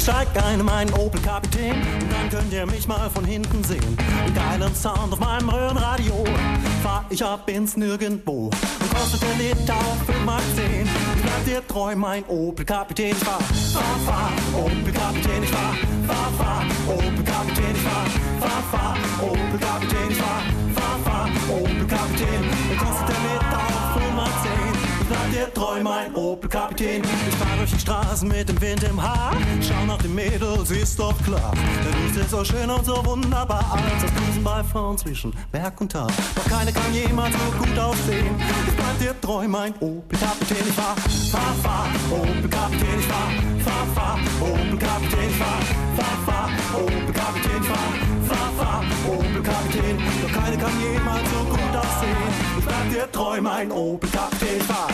Ich steig in meinen Opel Kapitän und dann könnt ihr mich mal von hinten sehen. Geilen Sound auf meinem Röhrenradio fahr ich ab ins Nirgendwo. Und kostet der Liter auf 5 Mark 10. Ich bleib dir treu, mein Opel Kapitän, ich fahr, fahr, fahr, Opel Kapitän, ich fahr, fahr, fahr, Opel Kapitän, ich fahr, fahr, fahr, Opel Kapitän, ich fahr, fahr, fahr, Opel Kapitän und kostet dir treu, mein Opel-Kapitän. Ich fahr durch die Straßen mit dem Wind im Haar. Schau nach den Mädels, ist doch klar. Der Luft ist so schön und so wunderbar. Als das Busen bei Frauen zwischen Berg und Tal. Doch keine kann jemals so gut aussehen. Ich bleib dir treu, mein Opel-Kapitän. Ich fahr, fahr, fahr, Opel-Kapitän. Ich fahr, fahr, fahr, Opel-Kapitän. Ich fahr, fahr, fahr, Opel-Kapitän. Ich fahr, fahr, fahr, Opel-Kapitän. Doch keine kann jemals so gut aussehen. Ich bleib dir treu, mein Opel-Kapitän. Ich fahr,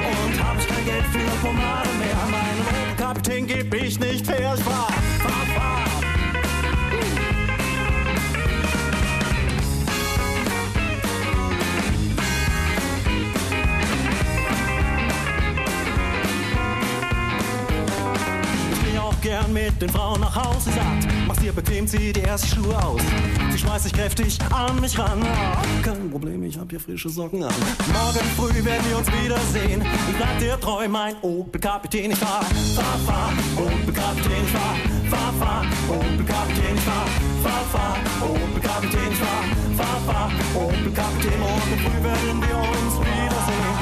und hab ich kein Geld für Pomade mehr. Meinen Kapitän geb ich nicht fair. Ich gern mit den Frauen nach Hause sagt, mach's dir bequem, zieh die erste Schuhe aus. Sie schmeißt sich kräftig an mich ran. Kein Problem, ich hab hier frische Socken an. Morgen früh werden wir uns wiedersehen. Ich bleib dir treu, mein Opel-Kapitän. Ich fahr, fahr, fahr, Opel-Kapitän. Ich fahr, fahr, fahr, Opel-Kapitän. Ich fahr, fahr, fahr, Opel-Kapitän. Ich fahr, fahr, fahr, Opel-Kapitän. Morgen früh werden wir uns wiedersehen.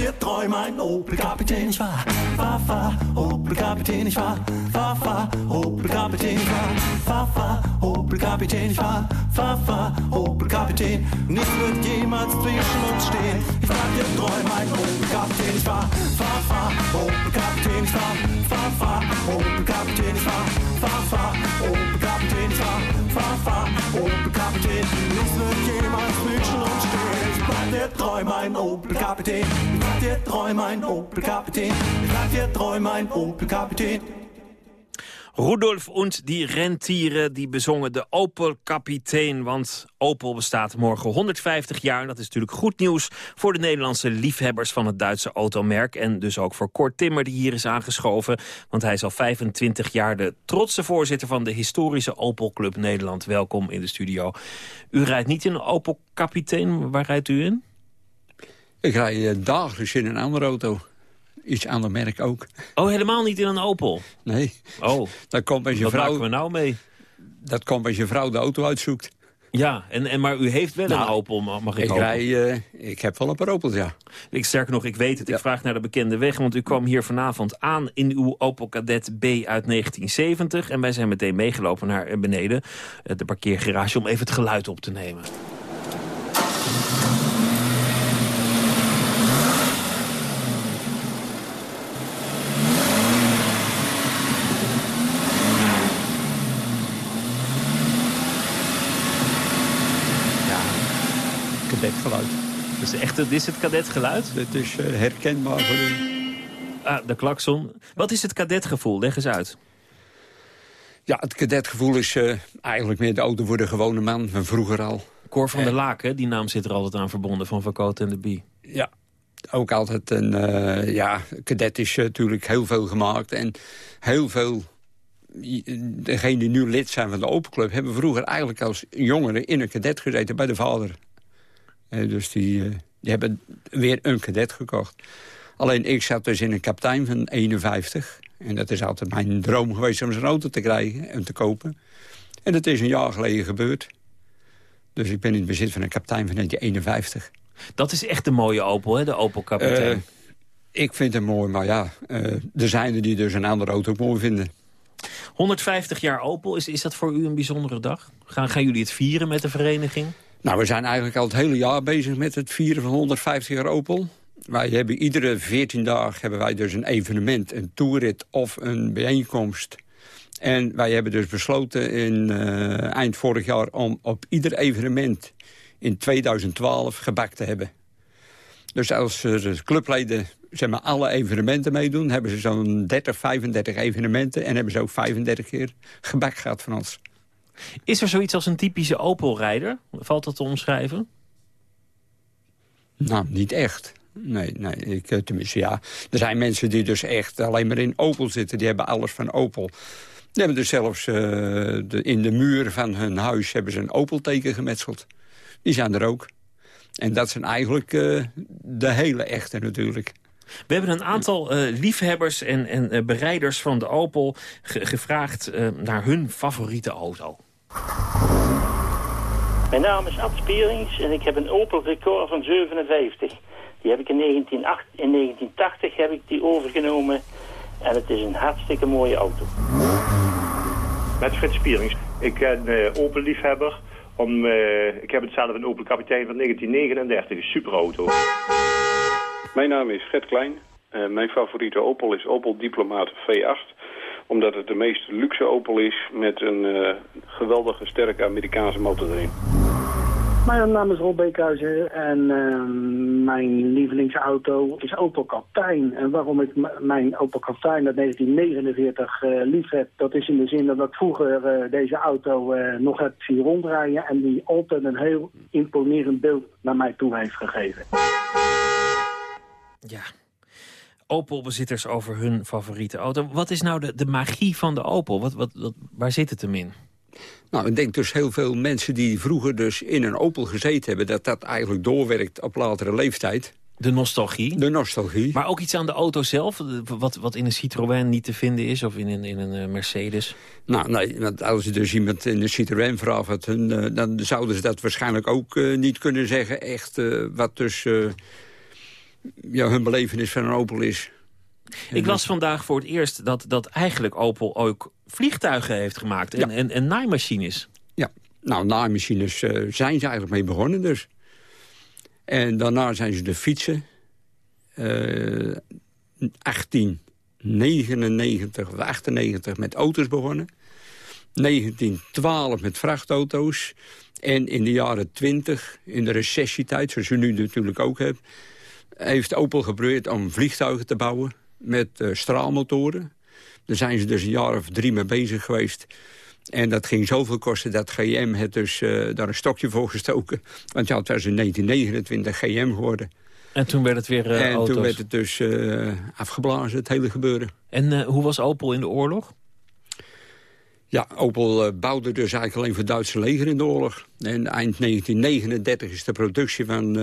Ich bleib dir treu, mein Opel-Kapitän. Ich fahr, fahr, fahr, Opel-Kapitän. Ich fahr, fahr, fahr, Opel-Kapitän. Ich fahr, fahr, fahr, Opel-Kapitän. Ich fahr, fahr, fahr, Opel-Kapitän. Nichts wird jemals zwischen uns stehen. Ich bleib dir treu, mein Opel-Kapitän. Ich fahr, fahr, fahr, Opel-Kapitän. Ich fahr, fahr, fahr, Opel-Kapitän. Ich fahr, fahr, fahr, Opel-Kapitän. Ich fahr, fahr, fahr, Opel-Kapitän. Nichts wird jemals zwischen uns stehen. Ich bleib dir treu, mein Opel-Kapitän. Ich bleib dir treu, mein Opel-Kapitän. Ich bleib dir treu, mein Opel-Kapitän. Rudolf und die rentieren die bezongen de Opel-kapitein. Want Opel bestaat morgen 150 jaar. En dat is natuurlijk goed nieuws voor de Nederlandse liefhebbers van het Duitse automerk. En dus ook voor Kort Timmer die hier is aangeschoven. Want hij is al 25 jaar de trotse voorzitter van de historische Opel Club Nederland. Welkom in de studio. U rijdt niet in een Opel-kapitein. Waar rijdt u in? Ik rij dagelijks in een andere auto iets ander merk ook. Oh, helemaal niet in een Opel? Nee. Oh, dat komt als je wat vrouw, maken we nou mee? Dat komt als je vrouw de auto uitzoekt. Ja, en, en, maar u heeft wel Nou, een Opel, ma- mag ik, Ik, hopen? rij, eh, ik heb wel een paar Opels, ja. Ik sterker nog, ik weet het. Ik vraag naar de bekende weg, want u kwam hier vanavond aan in uw Opel Kadett B uit 1970. En wij zijn meteen meegelopen naar beneden, eh, de parkeergarage, om even het geluid op te nemen. Kadetgeluid. Dus echt, dit is het kadetgeluid? Het is eh, herkenbaar voor u. Ah, de klakson. Wat is het kadetgevoel? Leg eens uit. Ja, het kadetgevoel is eh, eigenlijk meer de auto voor de gewone man van vroeger al. Cor van der Laak, hè? die naam zit er altijd aan verbonden van Van en de Bie. Ja, ook altijd een... Uh, ja, cadet is natuurlijk heel veel gemaakt. En heel veel... Degenen die nu lid zijn van de Open Club... hebben vroeger eigenlijk als jongeren in een cadet gezeten bij de vader. Dus die, die hebben weer een cadet gekocht. Alleen ik zat dus in een kapitein van 51. En dat is altijd mijn droom geweest om zo'n auto te krijgen en te kopen. En dat is een jaar geleden gebeurd. Dus ik ben in het bezit van een kapitein van 1951. Dat is echt een mooie Opel, hè? de Opel kapitein. Uh, ik vind hem mooi, maar ja, uh, er zijn er die dus een andere auto ook mooi vinden. 150 jaar Opel, is, is dat voor u een bijzondere dag? Gaan, gaan jullie het vieren met de vereniging? Nou, we zijn eigenlijk al het hele jaar bezig met het vieren van 150 jaar Opel. Wij hebben iedere 14 dagen hebben wij dus een evenement, een toerit of een bijeenkomst. En wij hebben dus besloten in uh, eind vorig jaar om op ieder evenement in 2012 gebak te hebben. Dus als de clubleden zeg maar, alle evenementen meedoen... hebben ze zo'n 30, 35 evenementen... en hebben ze ook 35 keer gebak gehad van ons. Is er zoiets als een typische Opel-rijder? Valt dat te omschrijven? Nou, niet echt. Nee, nee ik, eh, tenminste ja. Er zijn mensen die dus echt alleen maar in Opel zitten. Die hebben alles van Opel. Die hebben dus zelfs uh, de, in de muur van hun huis hebben ze een Opel-teken gemetseld. Die zijn er ook. En dat zijn eigenlijk uh, de hele echte natuurlijk. We hebben een aantal uh, liefhebbers en, en uh, bereiders van de Opel ge gevraagd naar hun favoriete auto. Mijn naam is Ad Spierings en ik heb een Opel Record van 57. Die heb ik in, 1908, in 1980 heb ik die overgenomen. En het is een hartstikke mooie auto. Met Frits Spierings. Ik ben uh, Opel-liefhebber. Om, uh, ik heb het zelf een Opel Kapitein van 1939, een superauto. Mijn naam is Fred Klein. Uh, mijn favoriete Opel is Opel Diplomat V8 omdat het de meest luxe Opel is met een uh, geweldige sterke Amerikaanse motor erin. Mijn naam is Rob Beekhuizen en uh, mijn lievelingsauto is Opel Kaptein. En waarom ik mijn Opel Kaptein uit 1949 uh, lief heb, dat is in de zin dat ik vroeger deze auto nog heb zien rondrijden en die altijd een heel imponerend beeld naar mij toe heeft gegeven. Ja, Opel-bezitters over hun favoriete auto. Wat is nou de, de magie van de Opel? Wat, wat, wat, waar zit het hem in? Nou, ik denk dus heel veel mensen die vroeger dus in een Opel gezeten hebben... dat dat eigenlijk doorwerkt op latere leeftijd. De nostalgie? De nostalgie. Maar ook iets aan de auto zelf? Wat, wat in een Citroën niet te vinden is? Of in een, in een Mercedes? Nou, nee, want als je dus iemand in een Citroën vraagt... Dan, dan zouden ze dat waarschijnlijk ook uh, niet kunnen zeggen. Echt uh, wat dus uh, ja, hun belevenis van een Opel is. Ik las vandaag voor het eerst dat, dat eigenlijk Opel ook vliegtuigen heeft gemaakt en, ja. en, en naaimachines. Ja, nou naaimachines uh, zijn ze eigenlijk mee begonnen dus. En daarna zijn ze de fietsen. Uh, 1899 of 98 met auto's begonnen. 1912 met vrachtauto's. En in de jaren 20, in de recessietijd, zoals je nu natuurlijk ook hebt... heeft Opel geprobeerd om vliegtuigen te bouwen met uh, straalmotoren. Daar zijn ze dus een jaar of drie mee bezig geweest. En dat ging zoveel kosten dat GM het dus uh, daar een stokje voor gestoken. Want ja, het was in 1929 GM geworden. En toen werd het weer uh, En auto's. toen werd het dus afgeblazen, het hele gebeuren. En hoe was Opel in de oorlog? Ja, Opel bouwde dus eigenlijk alleen voor het Duitse leger in de oorlog. En eind 1939 is de productie van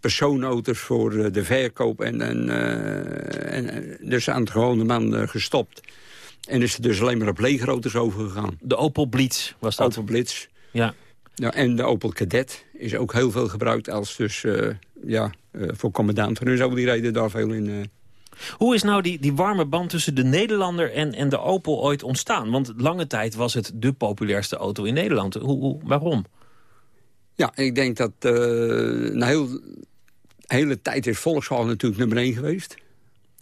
personenauto's voor de verkoop en, en, uh, en dus aan het gewone man uh, gestopt. En is er dus alleen maar op legerauto's overgegaan. De Opel Blitz was dat? Opel Blitz. Ja. ja. En de Opel Cadet is ook heel veel gebruikt als dus, uh, ja, voor commandanten. Dus ook die rijden daar veel in... Hoe is nou die, die warme band tussen de Nederlander en, en de Opel ooit ontstaan? Want lange tijd was het de populairste auto in Nederland. Hoe, waarom? Ja, ik denk dat uh, een heel, hele tijd is Volkswagen natuurlijk nummer 1 geweest.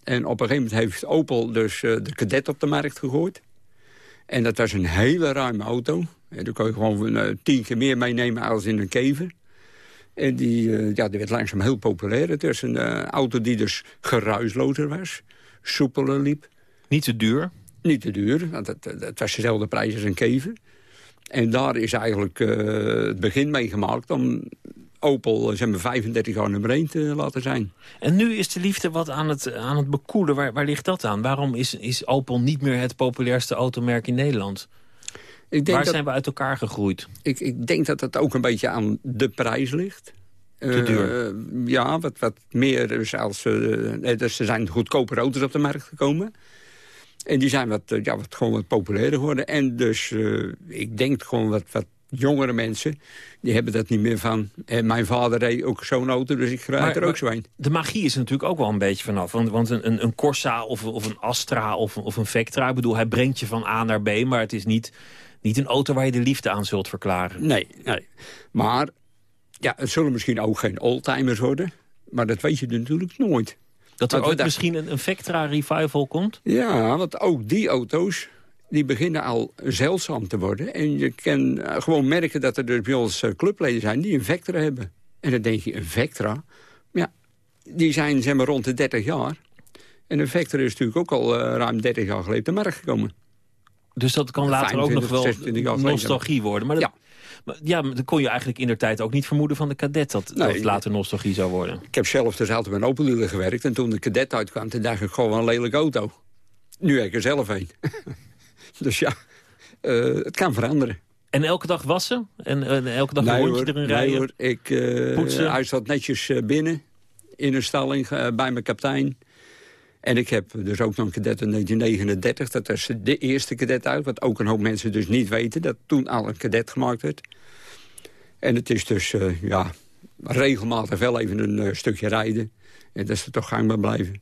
En op een gegeven moment heeft Opel dus uh, de Cadet op de markt gegooid. En dat was een hele ruime auto. En daar kon je gewoon uh, tien keer meer meenemen als in een kever. En die, uh, ja, die werd langzaam heel populair. Het was een auto die dus geruislozer was. Soepeler liep. Niet te duur? Niet te duur, want het, het was dezelfde prijs als een kever. En daar is eigenlijk uh, het begin mee gemaakt om Opel maar, 35 jaar nummer 1 te laten zijn. En nu is de liefde wat aan het, aan het bekoelen. Waar, waar ligt dat aan? Waarom is, is Opel niet meer het populairste automerk in Nederland? Ik denk Waar zijn we uit elkaar gegroeid? Ik, ik denk dat dat ook een beetje aan de prijs ligt. Te duur? Uh, ja, wat, wat meer dus als... Uh, dus er zijn goedkope auto's op de markt gekomen. En die zijn wat, ja, wat, gewoon wat populairder geworden. En dus ik denk gewoon wat, wat jongere mensen, die hebben dat niet meer van. En mijn vader reed ook zo'n auto, dus ik rijd er ook zo een. De magie is er natuurlijk ook wel een beetje vanaf. Want, want een, een Corsa of, of een Astra of, of een Vectra... ik bedoel, hij brengt je van A naar B, maar het is niet, niet een auto... waar je de liefde aan zult verklaren. Nee, nee. Maar ja, het zullen misschien ook geen oldtimers worden. Maar dat weet je natuurlijk nooit. Dat er ooit misschien een, een Vectra Revival komt? Ja, want ook die auto's die beginnen al zeldzaam te worden. En je kan eh, gewoon merken dat er dus bij ons eh, clubleden zijn die een Vectra hebben. En dan denk je, een Vectra? Ja, die zijn zeg maar rond de 30 jaar. En een Vectra is natuurlijk ook al uh, ruim 30 jaar geleden de markt gekomen. Dus dat kan later ook nog wel nostalgie worden. Maar dat, ja. Maar, ja, dan kon je eigenlijk in der tijd ook niet vermoeden van de cadet... dat, nee, dat later nostalgie zou worden. Ik heb zelf dus altijd met een Opel gewerkt. En toen de cadet uitkwam, toen dacht ik gewoon een lelijke auto. Nu heb ik er zelf een. Dus ja, eh, het kan veranderen. En elke dag wassen? En, elke dag een rondje erin rijden? Nee hoor, ik, uh, hij zat netjes eh, binnen in een stalling bij mijn kapitein. En ik heb dus ook nog een cadet in 1939. Dat is de eerste cadet uit. Wat ook een hoop mensen dus niet weten. Dat toen al een cadet gemaakt werd. En het is dus ja, regelmatig wel even een stukje rijden. En dat er toch gangbaar blijven.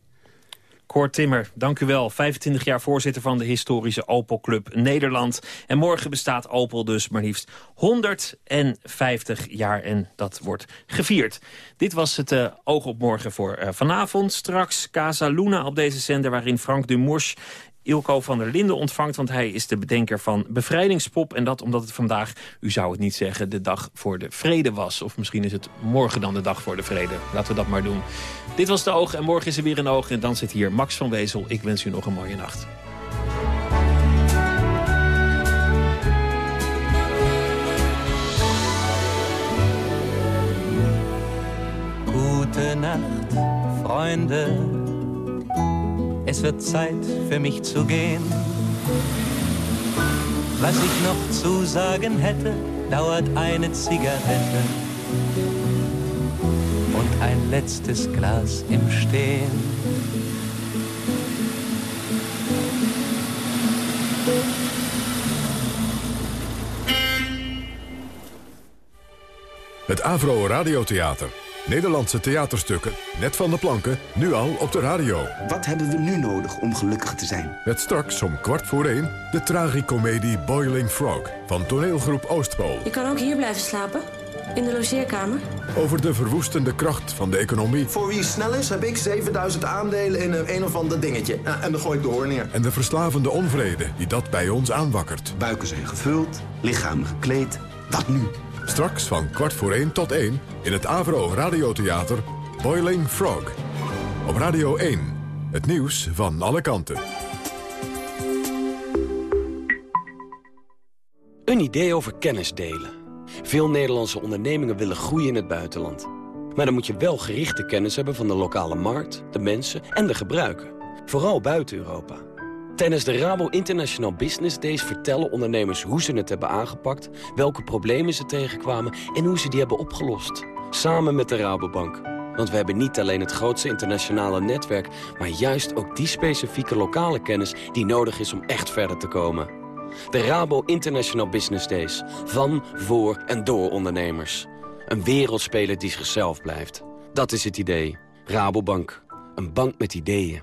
Cor Timmer, dank u wel. 25 jaar voorzitter van de historische Opel Club Nederland. En morgen bestaat Opel dus maar liefst 150 jaar en dat wordt gevierd. Dit was het uh, Oog op Morgen voor uh, vanavond. Straks Casa Luna op deze zender waarin Frank Dumors Ilko van der Linden ontvangt. Want hij is de bedenker van Bevrijdingspop. En dat omdat het vandaag, u zou het niet zeggen, de dag voor de vrede was. Of misschien is het morgen dan de dag voor de vrede. Laten we dat maar doen. Dit was de oog en morgen is er weer een oog. En dan zit hier Max van Wezel. Ik wens u nog een mooie nacht. Gute Nacht. Es wird Zeit für mich zu gehen. Was ich noch zu sagen hätte, dauert eine Zigarette und ein letztes Glas im Stehen. Het Avro Radiotheater Nederlandse theaterstukken, net van de planken, nu al op de radio. Wat hebben we nu nodig om gelukkig te zijn? Met straks om kwart voor één de tragicomedie Boiling Frog van toneelgroep Oostpool. Je kan ook hier blijven slapen, in de logeerkamer. Over de verwoestende kracht van de economie. Voor wie snel is, heb ik 7000 aandelen in een, een of ander dingetje. en dan gooi ik de hoorn neer. En de verslavende onvrede die dat bij ons aanwakkert. Buiken zijn gevuld, lichamen gekleed. Wat nu? Straks van kwart voor één tot één in het Avro Radiotheater Boiling Frog. Op Radio 1, het nieuws van alle kanten. Een idee over kennis delen. Veel Nederlandse ondernemingen willen groeien in het buitenland. Maar dan moet je wel gerichte kennis hebben van de lokale markt, de mensen en de gebruiken. Vooral buiten Europa. Tijdens de Rabo International Business Days vertellen ondernemers hoe ze het hebben aangepakt, welke problemen ze tegenkwamen en hoe ze die hebben opgelost. Samen met de Rabobank. Want we hebben niet alleen het grootste internationale netwerk, maar juist ook die specifieke lokale kennis die nodig is om echt verder te komen. De Rabo International Business Days. Van, voor en door ondernemers. Een wereldspeler die zichzelf blijft. Dat is het idee. Rabobank. Een bank met ideeën.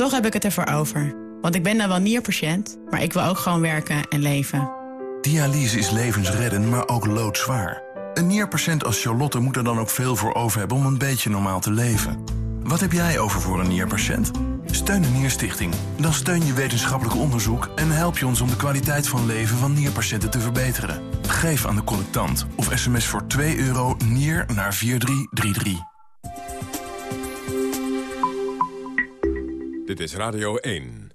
Toch heb ik het ervoor over. Want ik ben dan wel nierpatiënt, maar ik wil ook gewoon werken en leven. Dialyse is levensreddend, maar ook loodzwaar. Een nierpatiënt als Charlotte moet er dan ook veel voor over hebben om een beetje normaal te leven. Wat heb jij over voor een nierpatiënt? Steun de Nierstichting. Dan steun je wetenschappelijk onderzoek en help je ons om de kwaliteit van leven van nierpatiënten te verbeteren. Geef aan de collectant of sms voor 2 euro nier naar 4333. Dit is Radio 1.